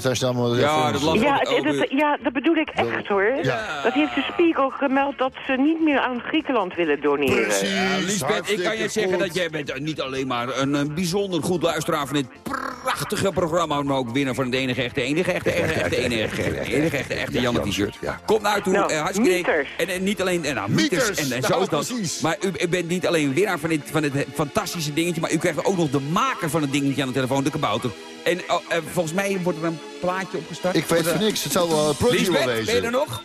Ja, dat Ja, het, ja, bedoel ik echt hoor. Ja. Dat heeft de Spiegel gemeld dat ze niet meer aan Griekenland willen doneren. Precies. Ja, Lisbeth, ik kan je zeggen goed. dat jij bent niet alleen maar een, bijzonder goed luisteraar van dit prachtige programma, maar ook winnaar van de enige echte, enige echte, enige echte, enige echte, enige echte, echte Janne t-shirt. Ja. Kom nou toe, Nou, eh, hartstikke. En, en niet alleen, en nou, Mieters, en, en nou, zo is dat. precies. Maar u, u bent niet alleen winnaar van dit, van dit fantastische dingetje, maar u krijgt ook nog de maker van het dingetje aan de telefoon, de kabouter. En oh, eh, volgens mij wordt er een plaatje opgestart. Ik weet van niks. Het zal wel een Prodigy wel Lisbeth, ben je er wezen. nog?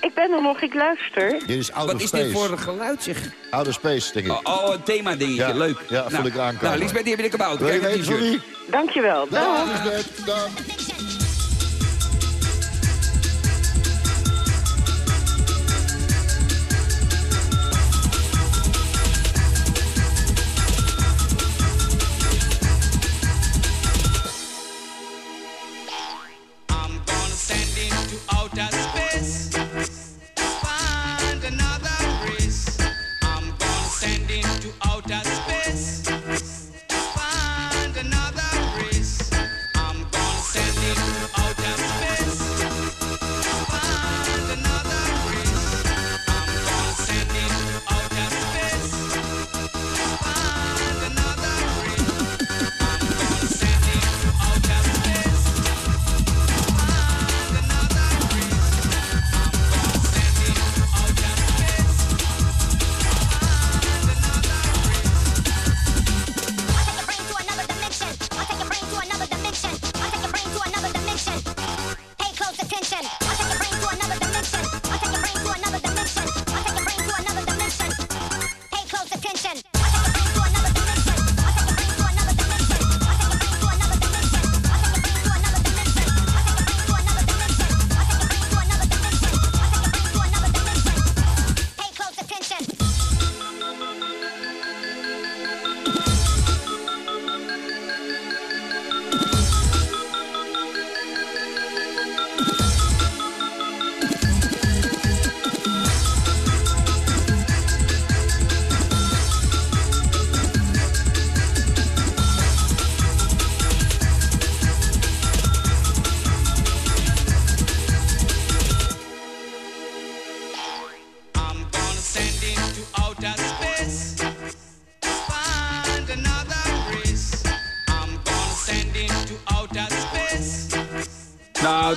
Ik ben er nog, ik luister. Dit is Outer Wat is Space. dit voor een geluid, zeg? Outer Space, denk ik. Oh, oh, een thema dingetje, Ja, leuk. ja, voel nou, ik aankomen. Nou, Lisbeth, die heb je de kabouter. Wil je Kijk? Dankjewel. Dag. Dag, Lisbeth. Dag.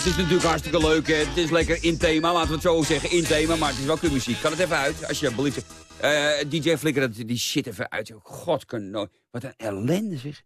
Het is natuurlijk hartstikke leuk. Het is lekker in thema, laten we het zo zeggen. In thema, maar het is wel muziek. Kan het even uit, alsjeblieft. Eh DJ Flikker, dat, die shit even uit. God, kan. Wat een ellende, zeg.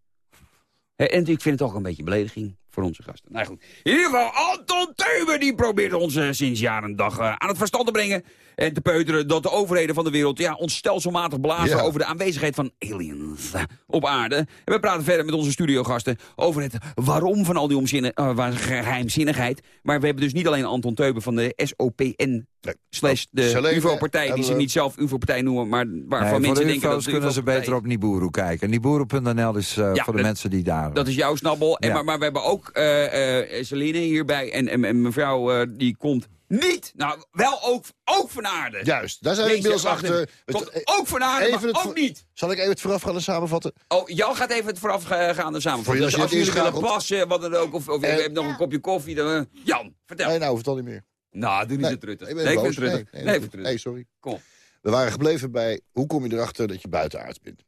En ik vind het ook een beetje belediging voor onze gasten. Nou goed. In ieder geval, Anton Teuber die probeert ons eh, sinds jaren en dag eh, aan het verstand te brengen. En te peuteren dat de overheden van de wereld ja, ons stelselmatig blazen Ja. over de aanwezigheid van aliens op aarde. En we praten verder met onze studiogasten over het waarom van al die omzinnen, eh, waar- geheimzinnigheid. Maar we hebben dus niet alleen Anton Teuber van de SOPN slash de Selene UFO-partij, die ze niet zelf UFO-partij noemen, maar waarvan Nee, mensen de denken dat het kunnen ze beter op Nibiru kijken. Nibiru.nl is eh, Ja, voor de dat- mensen die daar... Dat is jouw snabbel. En, Ja. maar, maar we hebben ook eh eh Celine hierbij. En, en, en mevrouw eh, die komt niet. Nou, wel ook, ook van aarde. Juist, daar zijn we inmiddels achter. even. Komt ook van aarde, Even maar het ook niet. Zal ik even het voorafgaande samenvatten? Oh, Jan gaat even het voorafgaande samenvatten. Voor je als Dus je als het jullie willen passen, wat dan ook, of, of je En- hebt nog een kopje koffie, dan... eh, Jan, vertel. Nee, nou het al niet meer. Nou, doe niet Nee, de trutten. ik Nee, ik het Nee, nee, Nee, het sorry. Kom. We waren gebleven bij hoe kom je erachter dat je buitenaard bent.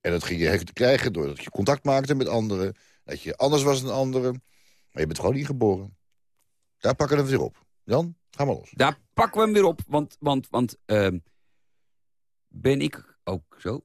En dat ging je te krijgen doordat je contact maakte met anderen. Dat je anders was dan anderen. Maar je bent gewoon niet geboren. Daar pakken we het weer op. Jan, ga maar los. Daar pakken we hem weer op, want, want, want ehm, Ben ik ook zo?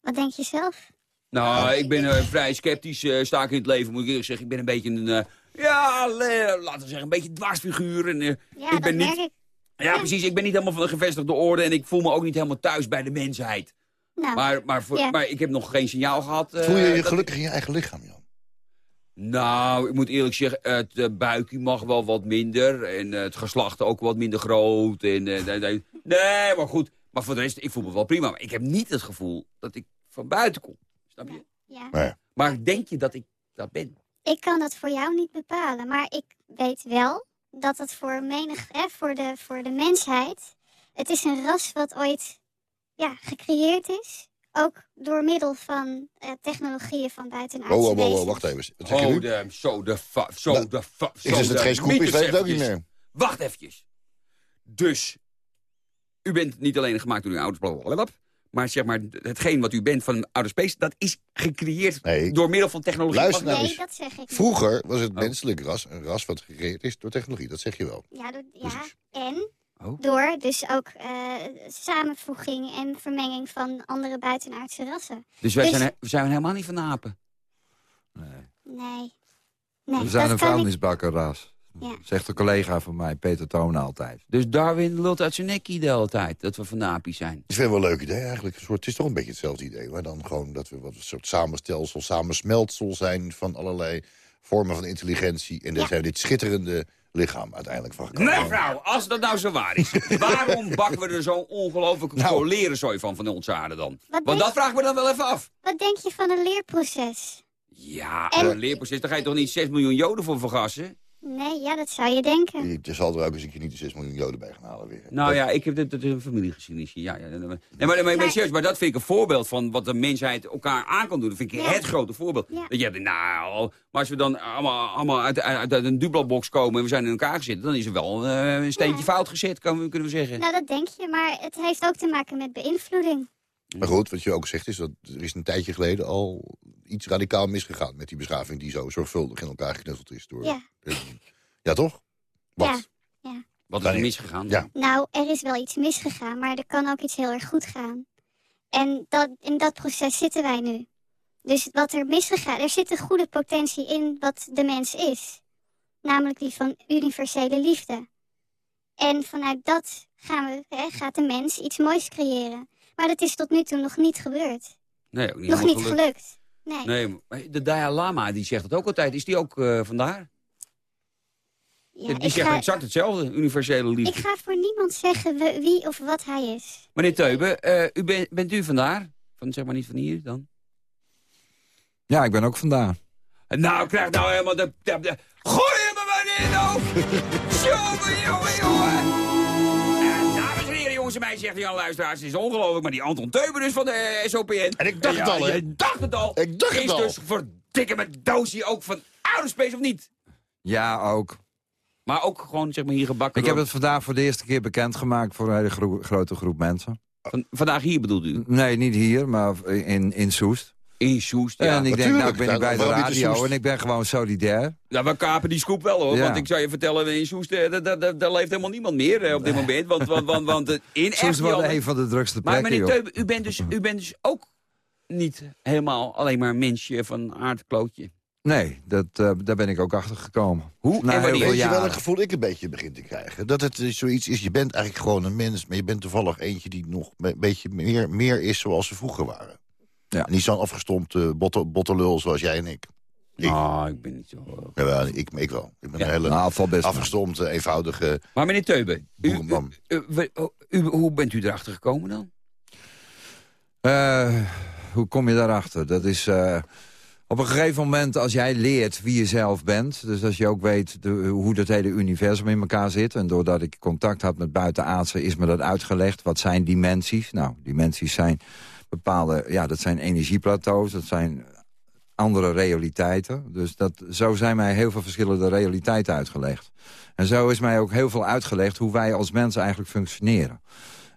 Wat denk je zelf? Nou, ik ben eh, vrij sceptisch, eh, sta ik in het leven, moet ik eerlijk zeggen. Ik ben een beetje een, eh, ja, laten we zeggen, een beetje een dwarsfiguur. En, eh, Ja, ik dat ben merk niet, ik. Ja, precies. Ik ben niet helemaal van de gevestigde orde en ik voel me ook niet helemaal thuis bij de mensheid. Nou, Maar, maar, voor, ja. maar ik heb nog geen signaal gehad. eh, Voel je je gelukkig in je eigen lichaam, Jan? Nou, ik moet eerlijk zeggen, het uh, buikje mag wel wat minder. En eh, het geslacht ook wat minder groot. En, eh, nee, maar goed. Maar voor de rest, ik voel me wel prima. Maar ik heb niet het gevoel dat ik van buiten kom. Snap je? Ja. Maar denk je dat ik dat ben? Ik kan dat voor jou niet bepalen, maar ik weet wel dat het voor, menig, hè, voor, de, voor de mensheid... Het is een ras wat ooit ja, gecreëerd is. Ook door middel van eh, technologieën van buitenaardse Oh, oh, oh, oh, wacht even. Wat zeg je Oh, de, zo de fa, zo Nou, de fa, is zo het de geen scoop is, weet ik het ook niet meer. Wacht eventjes. Dus, u bent niet alleen gemaakt door uw ouders, blablabla, maar zeg maar, hetgeen wat u bent van outer space, dat is gecreëerd Nee. door middel van technologie. Luister nou Nee, dat zeg ik niet. Vroeger was Oh. het menselijk ras een ras wat gecreëerd is door technologie. Dat zeg je wel. Ja, door- ja. en Oh. door dus ook eh, samenvoeging en vermenging van andere buitenaardse rassen. Dus wij Dus- zijn, we zijn helemaal niet van de apen. Nee. Nee, We zijn een ik- vuilnisbakkerras. Ja. Zegt een collega van mij, Peter Toon altijd. Dus Darwin lult uit zijn nekkie de hele tijd, dat we van de apies zijn. Het is wel een leuk idee eigenlijk. Een soort, het is toch een beetje hetzelfde idee. Maar dan gewoon dat we wat een soort samenstelsel, samensmeltsel zijn van allerlei vormen van intelligentie. En daar zijn we dit schitterende lichaam uiteindelijk van gekomen. Mevrouw, als dat nou zo waar is, waarom bakken we er zo'n ongelofelijke Nou. kolerenzooi van van onze aarde dan? Wat Want dat vraag ik me dan wel even af. Wat denk je van een leerproces? Ja, En- een leerproces, daar ga je toch niet 6 miljoen joden voor vergassen? Nee, ja, dat zou je denken. Je, zal er ook eens een keer niet de 6 miljoen joden bij gaan halen weer. Nou ja, ik heb dit, dit is een familiegeschiedenis. Ja, ja, nee, maar, nee, maar, maar, maar serieus, maar dat vind ik een voorbeeld van wat de mensheid elkaar aan kan doen. Dat vind ik Ja. het grote voorbeeld. Ja. Dat je denkt, nou, maar als we dan allemaal, allemaal uit, uit, uit een dubbelbox komen en we zijn in elkaar gezet, dan is er wel eh, een steentje fout gezet, kunnen we zeggen. Nou, dat denk je, maar het heeft ook te maken met beïnvloeding. Maar goed, wat je ook zegt is dat er is een tijdje geleden al iets radicaal misgegaan met die beschaving die zo zorgvuldig in elkaar geknutseld is. Door, Ja. ja toch? Wat? Ja, ja. Wat is er misgegaan? Ja. Nou, er is wel iets misgegaan, maar er kan ook iets heel erg goed gaan. En dat, in dat proces zitten wij nu. Dus wat er misgegaan, er zit een goede potentie in wat de mens is. Namelijk die van universele liefde. En vanuit dat gaan we, hè, gaat de mens iets moois creëren. Maar dat is tot nu toe nog niet gebeurd. Nee, ook niet nog niet gelukt. Nee. Nee, maar de Dalai Lama die zegt het ook altijd. Is die ook eh, vandaar? Ja, die zegt ga, exact hetzelfde, universele liefde. ik ga voor niemand zeggen wie of wat hij is. Meneer Teube, eh, u ben, bent u vandaar? Van, zeg maar niet van hier dan? Ja, ik ben ook vandaan. Nou, krijg nou helemaal de... de, de gooi hem er maar in, ook! jongen, jongen, jongen! En meisjes, zegt Jan Luisteraars. Het is ongelooflijk, maar die Anton Teuber dus van de SOPN. En ik dacht Ja, het al, hè? Je dacht het al. Ik dacht het is al. dus verdikke met doosje ook van oude space of niet? Ja, ook. Maar ook gewoon, zeg maar, hier gebakken Ik heb het vandaag voor de eerste keer bekendgemaakt voor een hele gro- grote groep mensen. Van, vandaag hier bedoelt u? Nee, niet hier, maar in, in Soest. In Soest, ja. en ik denk, nou ben ik bij de radio en ik ben gewoon solidair. Nou, we kapen die scoop wel hoor. Ja. Want ik zou je vertellen, in Soest, daar- daar- daar daar leeft helemaal niemand meer eh, op dit moment. Want, want, want, want eh, in Soest Jan- een van de drukste Maar plekken, meneer joh. Teube, u bent, dus, u bent dus ook niet helemaal alleen maar een mensje van aardklootje. Nee, dat, eh, daar ben ik ook achter gekomen. Hoe Na en Weet je wel het gevoel ik een beetje begin te krijgen? Dat het zoiets is, je bent eigenlijk gewoon een mens... maar je bent toevallig eentje die nog een beetje meer, meer is zoals ze vroeger waren. Ja. Niet zo'n botte, bottelul zoals jij en ik. Nou, ik ben niet zo... eh. Jawel, ik, ik wel. Ik ben Ja. een hele Nou, afgestompte, eenvoudige Maar meneer Teube, u, u, boerenman. u- hoe bent u erachter gekomen dan? Eh, hoe kom je daarachter? Dat is eh, op een gegeven moment als jij leert wie je zelf bent... dus als je ook weet de, hoe dat hele universum in elkaar zit... en doordat ik contact had met buitenaardsen is me dat uitgelegd. Wat zijn dimensies? Nou, dimensies zijn bepaalde... ja, dat zijn energieplateaus, dat zijn andere realiteiten. Dus dat, zo zijn mij heel veel verschillende realiteiten uitgelegd. En zo is mij ook heel veel uitgelegd hoe wij als mensen eigenlijk functioneren.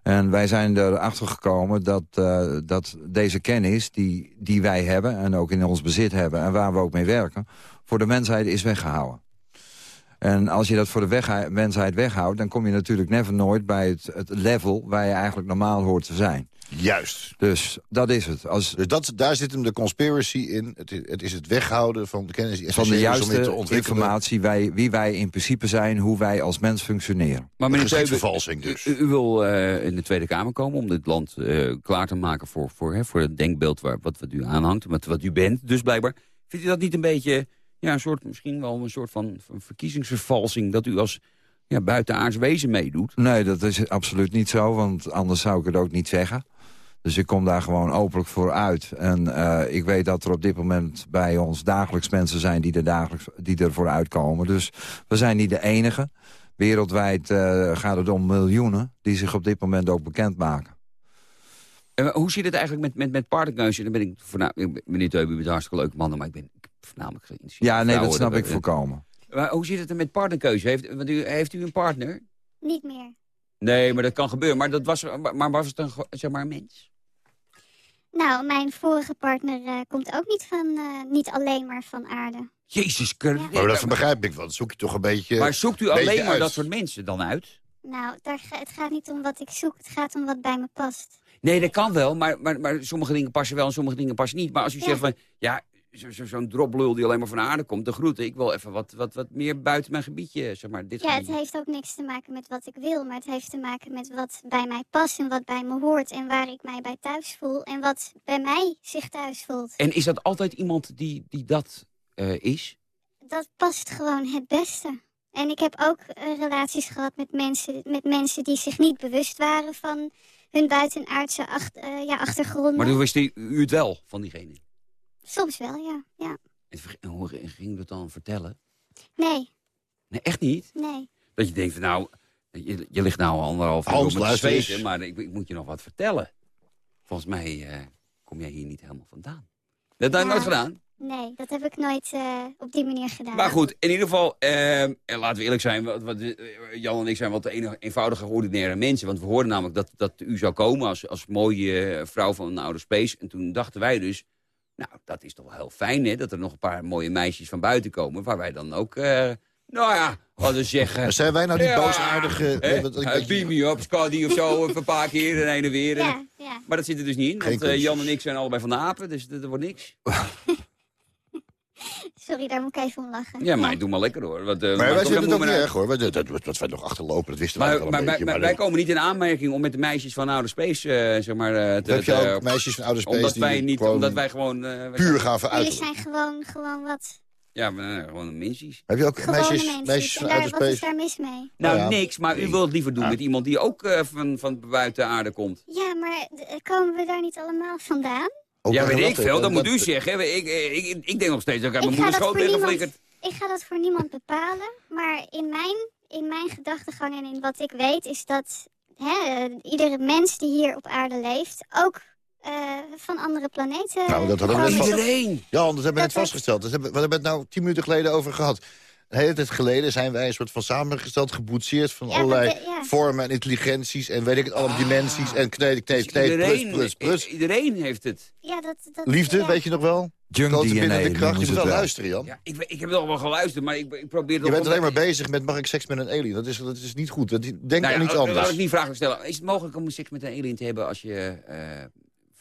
En wij zijn erachter gekomen dat, eh, dat deze kennis die, die wij hebben... en ook in ons bezit hebben en waar we ook mee werken... voor de mensheid is weggehouden. En als je dat voor de weg, mensheid weghoudt... dan kom je natuurlijk never nooit bij het, het level... waar je eigenlijk normaal hoort te zijn. Juist. Dus dat is het. Als, Dus dat, daar zit hem de conspiracy in. Het is het, is het weghouden van de kennis van de juiste informatie, wij, wie wij in principe zijn... hoe wij als mens functioneren. Maar meneer Geschichtsvervalsing dus. U, u wil eh, in de Tweede Kamer komen om dit land eh, klaar te maken voor, voor, hè, voor het denkbeeld waar, wat, wat u aanhangt, wat, wat u bent. Dus blijkbaar, vindt u dat niet een beetje, ja, een soort, misschien wel een soort van, van verkiezingsvervalsing, dat u als ja, buitenaards wezen meedoet? Nee, dat is absoluut niet zo, want anders zou ik het ook niet zeggen. Dus ik kom daar gewoon openlijk voor uit. En eh, ik weet dat er op dit moment bij ons dagelijks mensen zijn die er, dagelijks, die er voor uitkomen. Dus we zijn niet de enige. Wereldwijd eh, gaat het om miljoenen die zich op dit moment ook bekendmaken. En hoe zit het eigenlijk met, met, met partnerkeuze? Dan ben ik, voornamelijk, meneer u bent een hartstikke leuke man, maar ik ben voornamelijk geïnteresseerd. Ja, nee, dat snap ik volkomen. Maar hoe zit het er met partnerkeuze? Heeft, want u, heeft u een partner? Niet meer. Nee, maar dat kan gebeuren. Maar, dat was, maar was het een, zeg maar, een mens? Nou, mijn vorige partner eh, komt ook niet, van, eh, niet alleen maar van aarde. Jezus Christus. Maar dat begrijp ik wel. Dat zoek je toch een beetje Maar zoekt u alleen maar uit. dat soort mensen dan uit? Nou, daar, het gaat niet om wat ik zoek, het gaat om wat bij me past. Nee, dat kan wel, maar, maar, maar sommige dingen passen wel en sommige dingen passen niet. Maar als u Ja. zegt van, ja, zo- zo- zo'n droplul die alleen maar van de aarde komt, de groeten. Ik wil even wat, wat, wat meer buiten mijn gebiedje, zeg maar. Dit Ja, het heeft ook niks te maken met wat ik wil, maar het heeft te maken met wat bij mij past en wat bij me hoort en waar ik mij bij thuis voel en wat bij mij zich thuis voelt. En is dat altijd iemand die, die dat eh, is? Dat past gewoon het beste. En ik heb ook eh, relaties gehad met mensen, met mensen die zich niet bewust waren van hun buitenaardse acht, eh, ja, achtergronden. Maar toen wist u het wel van diegene. Soms wel, ja. ja. En hoe ging u dat dan vertellen? Nee, Nee, echt niet? nee. Dat je denkt, van, nou, je, je ligt nou anderhalf uur op met eens. zweten, maar ik, ik moet je nog wat vertellen. Volgens mij eh, kom jij hier niet helemaal vandaan. Dat heb je Ja. nooit gedaan? Nee, dat heb ik nooit eh, op die manier gedaan. Maar goed, in ieder geval, eh, en laten we eerlijk zijn, wat, wat, eh, Jan en ik zijn wat enig- eenvoudige, ordinaire mensen. Want we hoorden namelijk dat, dat u zou komen als, als mooie vrouw van Outer Space. En toen dachten wij dus, nou, dat is toch wel heel fijn, hè, dat er nog een paar mooie meisjes van buiten komen. Waar wij dan ook, eh, nou ja, wat we zeggen. Maar zijn wij nou die Ja, boosaardige... eh, beam me up, Scotty of zo, een paar keer en heen en weer. Ja, ja. Maar dat zit er dus niet in, Geen want eh. Jan en ik zijn allebei van de apen, dus dat, dat wordt niks. Sorry, daar moet ik even om lachen. Ja, maar doe maar lekker hoor. Want, Maar eh, maakt wij toch vinden het ook moe niet erg hoor. Wij- Dat, dat, dat wij nog achterlopen, dat wisten wij Maar, wel een maar, beetje. maar- maar wij komen niet in aanmerking om met de meisjes van Outer Space, eh, zeg maar, eh, te, heb je ook meisjes van Outer Space omdat die wij niet, gewoon omdat wij gewoon, wij puur gaan Jullie veruiten. zijn gewoon, gewoon wat ja, we zijn gewoon mensjes. Heb je ook gewone meisjes, meisjes van Outer wat is Space? daar mis mee? Nou, ja. niks, maar u wilt het liever doen met iemand die ook van, van buiten aarde komt. Ja, maar komen we daar niet allemaal vandaan? Ook ja, weet ik veel, dat eh, moet u zeggen. Ik, ik, ik, ik denk nog steeds dat ik mijn ga, moeder dat schoot voor ben niemand, geflikkerd. ik ga dat voor niemand bepalen, maar in mijn, in mijn gedachtegang en in wat ik weet is dat hè, eh, iedere mens die hier op aarde leeft ook eh, van andere planeten Nou, dat hadden we net Iedereen! Ja, dat hebben we net vastgesteld. Dat hebben, we hebben het nou tien minuten geleden over gehad. Een hele tijd geleden zijn wij een soort van samengesteld, geboetseerd van Ja, allerlei de- ja. vormen en intelligenties en weet ik het, alle dimensies en kneed, kneed, kneed, plus, Iedereen, plus, plus. i- iedereen heeft het. Ja, dat, dat, Liefde, ja. weet je nog wel? Junk Grote DNA binnende kracht. noemen Je moet wel luisteren, Jan. Ja, ik, ik heb het al wel geluisterd, maar ik, ik probeer het Je bent alleen maar bezig met mag ik seks met een alien? Dat is, dat is niet goed. Dat- Denk Nou aan ja, iets Laat anders. ik die vraag stellen. Is het mogelijk om seks met een alien te hebben als je eh,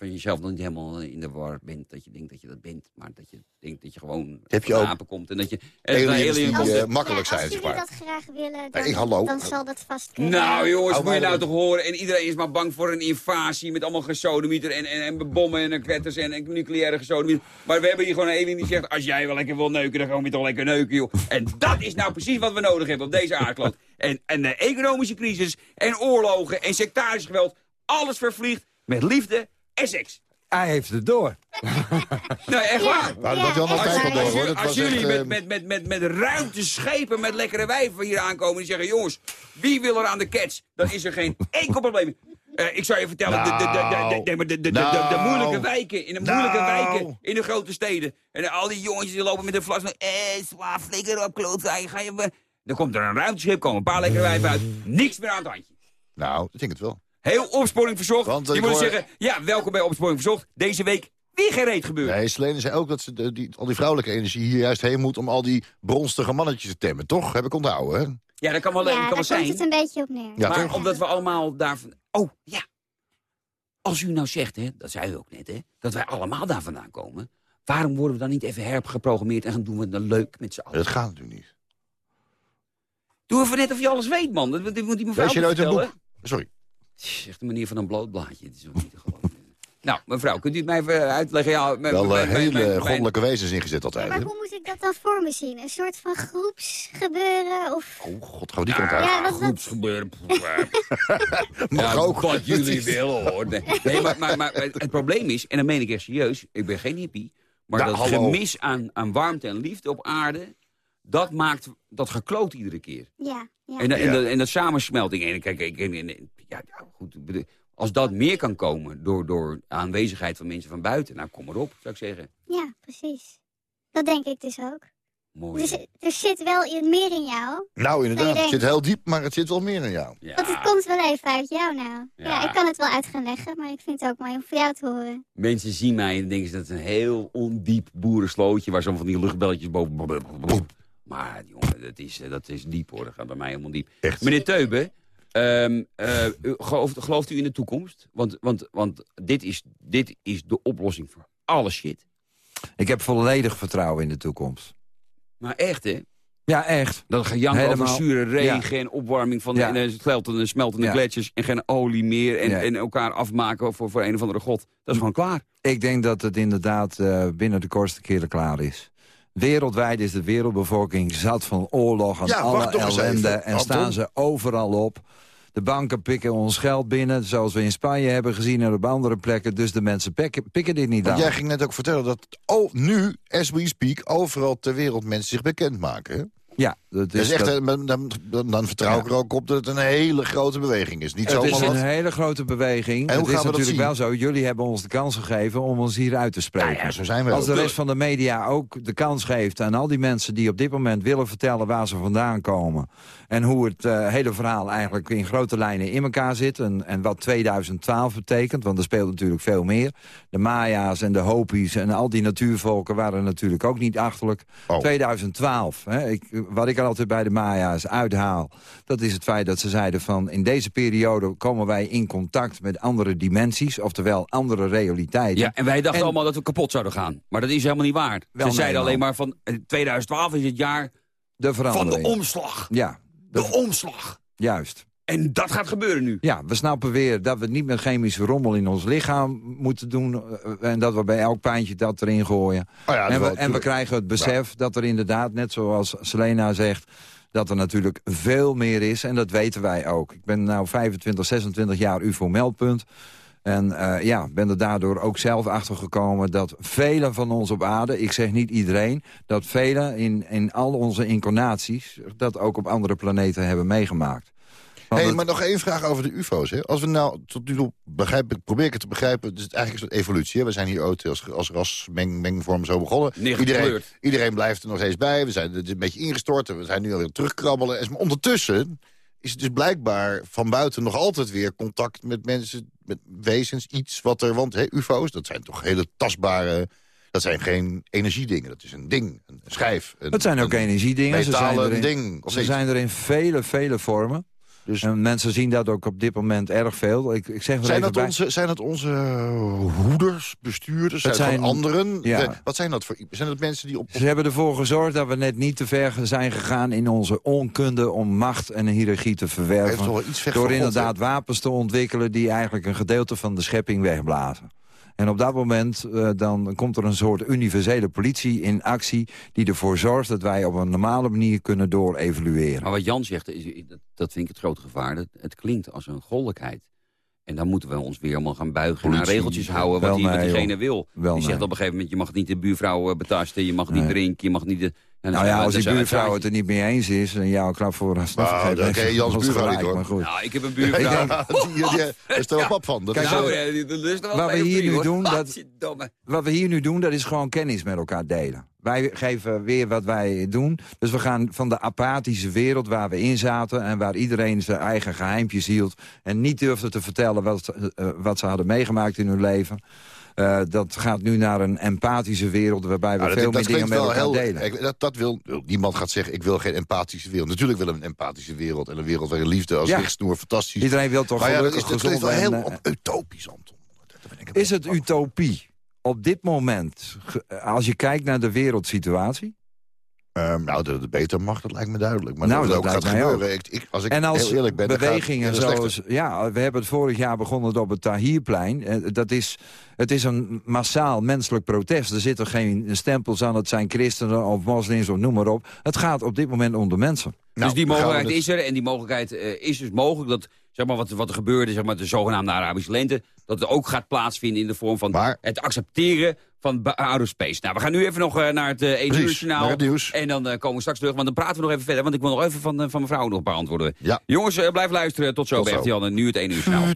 van jezelf nog niet helemaal in de war bent? Dat je denkt dat je dat bent, maar dat je denkt dat je gewoon Heb je apen komt. En dat je aliens alien die, komt. makkelijk Ja, zijn, als zeg jullie maar. dat graag willen, dan, ik- hallo. dan zal dat vast kunnen. Nou jongens, moet je nou toch horen. En iedereen is maar bang voor een invasie met allemaal gesodemieter en, en, en bommen en kwetters en, en nucleaire gesodemieter. Maar we hebben hier gewoon een alien die zegt, als jij wel lekker wil neuken, dan gaan we toch lekker neuken joh. En dat is nou precies wat we nodig hebben op deze aardkloot. En, en de economische crisis en oorlogen en sectarisch geweld, alles vervliegt met liefde Essex. Hij heeft het door. nou, echt waar. Ja, ja. Dat als, door. Dat als jullie met, eh, met, met, met, met ruimteschepen met lekkere wijven hier aankomen... en zeggen, jongens, wie wil er aan de catch? Dan is er geen enkel probleem. Eh, ik zou je vertellen, de, de, de, de, moeilijke wijken, in de moeilijke nou. wijken, in de grote steden. En al die jongetjes die lopen met een flas van, eh, zwaar, flikker op, klootzij, ga je... Dan komt er een ruimteschip, komen een paar lekkere wijven uit, niks meer aan het handje. Nou, dat denk ik het wel. Heel opsporing verzocht. Want, eh, je moet hoor- zeggen, ja, welkom bij Opsporing verzocht. Deze week weer geen reet gebeurd. Nee, Selene zei ook dat ze de- die, al die vrouwelijke energie hier juist heen moet... om al die bronstige mannetjes te temmen, toch? Heb ik onthouden, hè? Ja, dat kan wel, Ja, dat kan daar wel komt zijn. het een beetje op neer. Ja, maar toch? omdat we allemaal daarvan... Oh, ja. Als u nou zegt, hè, dat zei u ook net, hè, dat wij allemaal daar vandaan komen... waarom worden we dan niet even hergeprogrammeerd en gaan doen we het dan leuk met z'n allen? Dat gaat natuurlijk niet. Doe even net of je alles weet, man. Dat, moet die mevrouw Lees je nooit een vertellen. boek? Sorry. Zegt de manier van een bloot blaadje. Het is ook niet te geloven. nou, mevrouw, kunt u het mij even uitleggen? Ja, mijn- Wel eh, mijn- mijn- hele mijn- mijn- goddelijke wezens ingezet altijd, Maar hè? hoe moet ik dat dan voor me zien? Een soort van groepsgebeuren of... Oh, god, gaan we die kant uit? Ja, wat, wat, Groepsgebeuren. Mag ja, ook. Wat jullie willen, hoor. Nee, nee, maar, maar, maar het probleem is, en dan meen ik echt serieus... ik ben geen hippie, maar Nou, dat hallo. gemis aan, aan warmte en liefde op aarde... dat maakt dat gekloot iedere keer. ja, ja. En, dat- en, Ja. dat, en dat samensmelting. En kijk, ik, en- en- ja, ja, goed. Als dat meer kan komen door, door aanwezigheid van mensen van buiten... nou, kom erop, zou ik zeggen. ja, precies. Dat denk ik dus ook. Mooi. Dus er zit wel meer in jou. Nou, inderdaad. Het zit heel diep, maar het zit wel meer in jou. Ja. Want het komt wel even uit jou nou. Ja. Ja. ik kan het wel uit gaan leggen, maar ik vind het ook mooi om voor jou te horen. Mensen zien mij en denken ze dat het een heel ondiep boerenslootje... waar zo van die luchtbelletjes boven... Maar jongen, dat is, dat is diep hoor. Dat gaat bij mij helemaal diep. Echt. Meneer Teuben, ehm, eh, u- gelooft, gelooft u in de toekomst? Want, want, want dit, is, dit is de oplossing voor alle shit. Ik heb volledig vertrouwen in de toekomst. Maar echt hè? Ja, echt. Dat gejank Helemaal. over zure regen en opwarming van Ja. de, en, smeltende, Ja. gletsjers... en geen olie meer en, Ja. en elkaar afmaken voor, voor een of andere god. Dat is gewoon klaar. Ik denk dat het inderdaad eh, binnen de kortste keren klaar is. Wereldwijd is de wereldbevolking zat van oorlog en Ja, alle ellende. even, En staan ze overal op. De banken pikken ons geld binnen, zoals we in Spanje hebben gezien... en op andere plekken. Dus de mensen pikken, pikken dit niet Want aan. jij ging net ook vertellen dat oh, nu, as we speak, overal ter wereld mensen zich bekendmaken. Ja, dat Dat is, is echt, dat- eh, dan, dan, dan vertrouw ik er ook op dat het een hele grote beweging is. Niet het is wat. een hele grote beweging. En hoe het is gaan we dat natuurlijk zien? wel zo. Jullie hebben ons de kans gegeven om ons hier uit te spreken. Nou ja, zo zijn we Als de rest van de media ook de kans geeft aan al die mensen die op dit moment willen vertellen waar ze vandaan komen. En hoe het eh, hele verhaal eigenlijk in grote lijnen in elkaar zit. En, en wat 2012 betekent, want er speelt natuurlijk veel meer. De Maya's en de Hopi's en al die natuurvolken waren natuurlijk ook niet achterlijk. Oh. 2012, hè, ik, wat ik er altijd bij de Maya's uithaal... dat is het feit dat ze zeiden van... in deze periode komen wij in contact met andere dimensies... oftewel andere realiteiten. Ja, en wij dachten En- allemaal dat we kapot zouden gaan. Maar dat is helemaal niet waar. Wel, Ze zeiden alleen maar van eh, 2012 is het jaar de van de verandering. omslag. Ja, De omslag. juist. En dat gaat gebeuren nu. Ja, we snappen weer dat we niet met chemische rommel in ons lichaam moeten doen. eh, En dat we bij elk pijntje dat erin gooien. Oh ja, dat en, we, wel, en we krijgen het besef dat er inderdaad, net zoals Selena zegt... dat er natuurlijk veel meer is. En dat weten wij ook. Ik ben nu 25, 26 jaar UFO-meldpunt. En eh, ja, ben er daardoor ook zelf achter gekomen dat velen van ons op aarde... ik zeg niet iedereen, dat velen in, in al onze incarnaties... dat ook op andere planeten hebben meegemaakt. Hey, het- maar nog één vraag over de ufo's. Hè. Als we nou tot nu toe begrijp, ik probeer ik het te begrijpen... het is eigenlijk een soort evolutie. Hè. We zijn hier ooit als, als ras meng, mengvorm zo begonnen. Iedereen, iedereen blijft er nog steeds bij. We zijn een beetje ingestort en we zijn nu alweer terugkrabbelen. En- Maar ondertussen is het dus blijkbaar van buiten nog altijd weer contact met mensen, met wezens, iets wat er... Want hè, ufo's, dat zijn toch hele tastbare... Dat zijn geen energiedingen, dat is een ding, een schijf. Een, Het zijn ook een energiedingen. Ze zijn, er in, ding. Of ze zijn er in vele, vele vormen. Dus- en mensen zien dat ook op dit moment erg veel. Ik, ik zeg Zijn dat, bij. onze, zijn dat onze hoeders, bestuurders? Zijn het gewoon zijn- anderen? ja. Wat zijn dat voor Zijn dat mensen die op... Ze hebben ervoor gezorgd dat we net niet te ver zijn gegaan in onze onkunde om macht en hiërarchie te verwerven. Door inderdaad wapens te ontwikkelen die eigenlijk een gedeelte van de schepping wegblazen. En op dat moment eh, dan komt er een soort universele politie in actie... die ervoor zorgt dat wij op een normale manier kunnen doorevalueren. Maar wat Jan zegt, is, dat, vind ik het grote gevaar. Dat, het klinkt als een goddelijkheid. En dan moeten we ons weer allemaal gaan buigen en aan regeltjes houden wat, die, wat diegene joh. wil. Wel die zegt nee. op een gegeven moment, je mag niet de buurvrouw betasten, je mag niet drinken, je mag niet... De, Nou, Nou ja, als die buurvrouw het er niet mee eens is... en jou een klap voor haar straf Nou, geeft, dan ken je Jans buurvrouw niet, hoor. maar goed. Nou, ik heb een buurvrouw. Ja, die, die, die is er wel pap van. Dat Kijk, Nou, ja, die- dat is er wel Wat we hier nu hoor. doen, dat-. Wat we hier nu doen, dat is gewoon kennis met elkaar delen. Wij geven weer wat wij doen. Dus we gaan van de apathische wereld waar we in zaten... en waar iedereen zijn eigen geheimpjes hield... en niet durfde te vertellen wat, eh, wat ze hadden meegemaakt in hun leven... Eh, dat gaat nu naar een empathische wereld... waarbij we Nou, veel meer dingen met elkaar heel, delen. dat, dat wil, niemand gaat zeggen, ik wil geen empathische wereld. Natuurlijk willen we een empathische wereld. En een wereld waarin liefde als Ja. richtsnoer fantastisch Iedereen wil toch maar ja, dat is, dat klinkt wel heel en, op- utopisch, Anton. Is het utopie op dit moment, als je kijkt naar de wereldsituatie? Ehm, nou, dat het beter mag, dat lijkt me duidelijk. Maar Nou, dat ook gaat gebeuren. ook. Ik, ik, als ik en als heel eerlijk ben, bewegingen zoals... Ja, we hebben het vorig jaar begonnen op het Tahrirplein. Eh, Dat is, het is een massaal menselijk protest. Er zitten geen stempels aan, het zijn christenen of moslims of noem maar op. Het gaat op dit moment om de mensen. dus die mogelijkheid is er en die mogelijkheid eh, is dus mogelijk dat zeg maar, wat, wat er gebeurde, zeg maar, de zogenaamde Arabische lente, dat het ook gaat plaatsvinden in de vorm van het accepteren van outer space. Nou, we gaan nu even nog eh, naar het uh, 1 uur Precies, journaal. naar het nieuws. En dan eh, komen we straks terug, want dan praten we nog even verder. Want ik wil nog even van, eh, van mevrouw nog een paar antwoorden. Ja. Jongens, blijf luisteren. Tot zo. En nu het 1 uur journaal.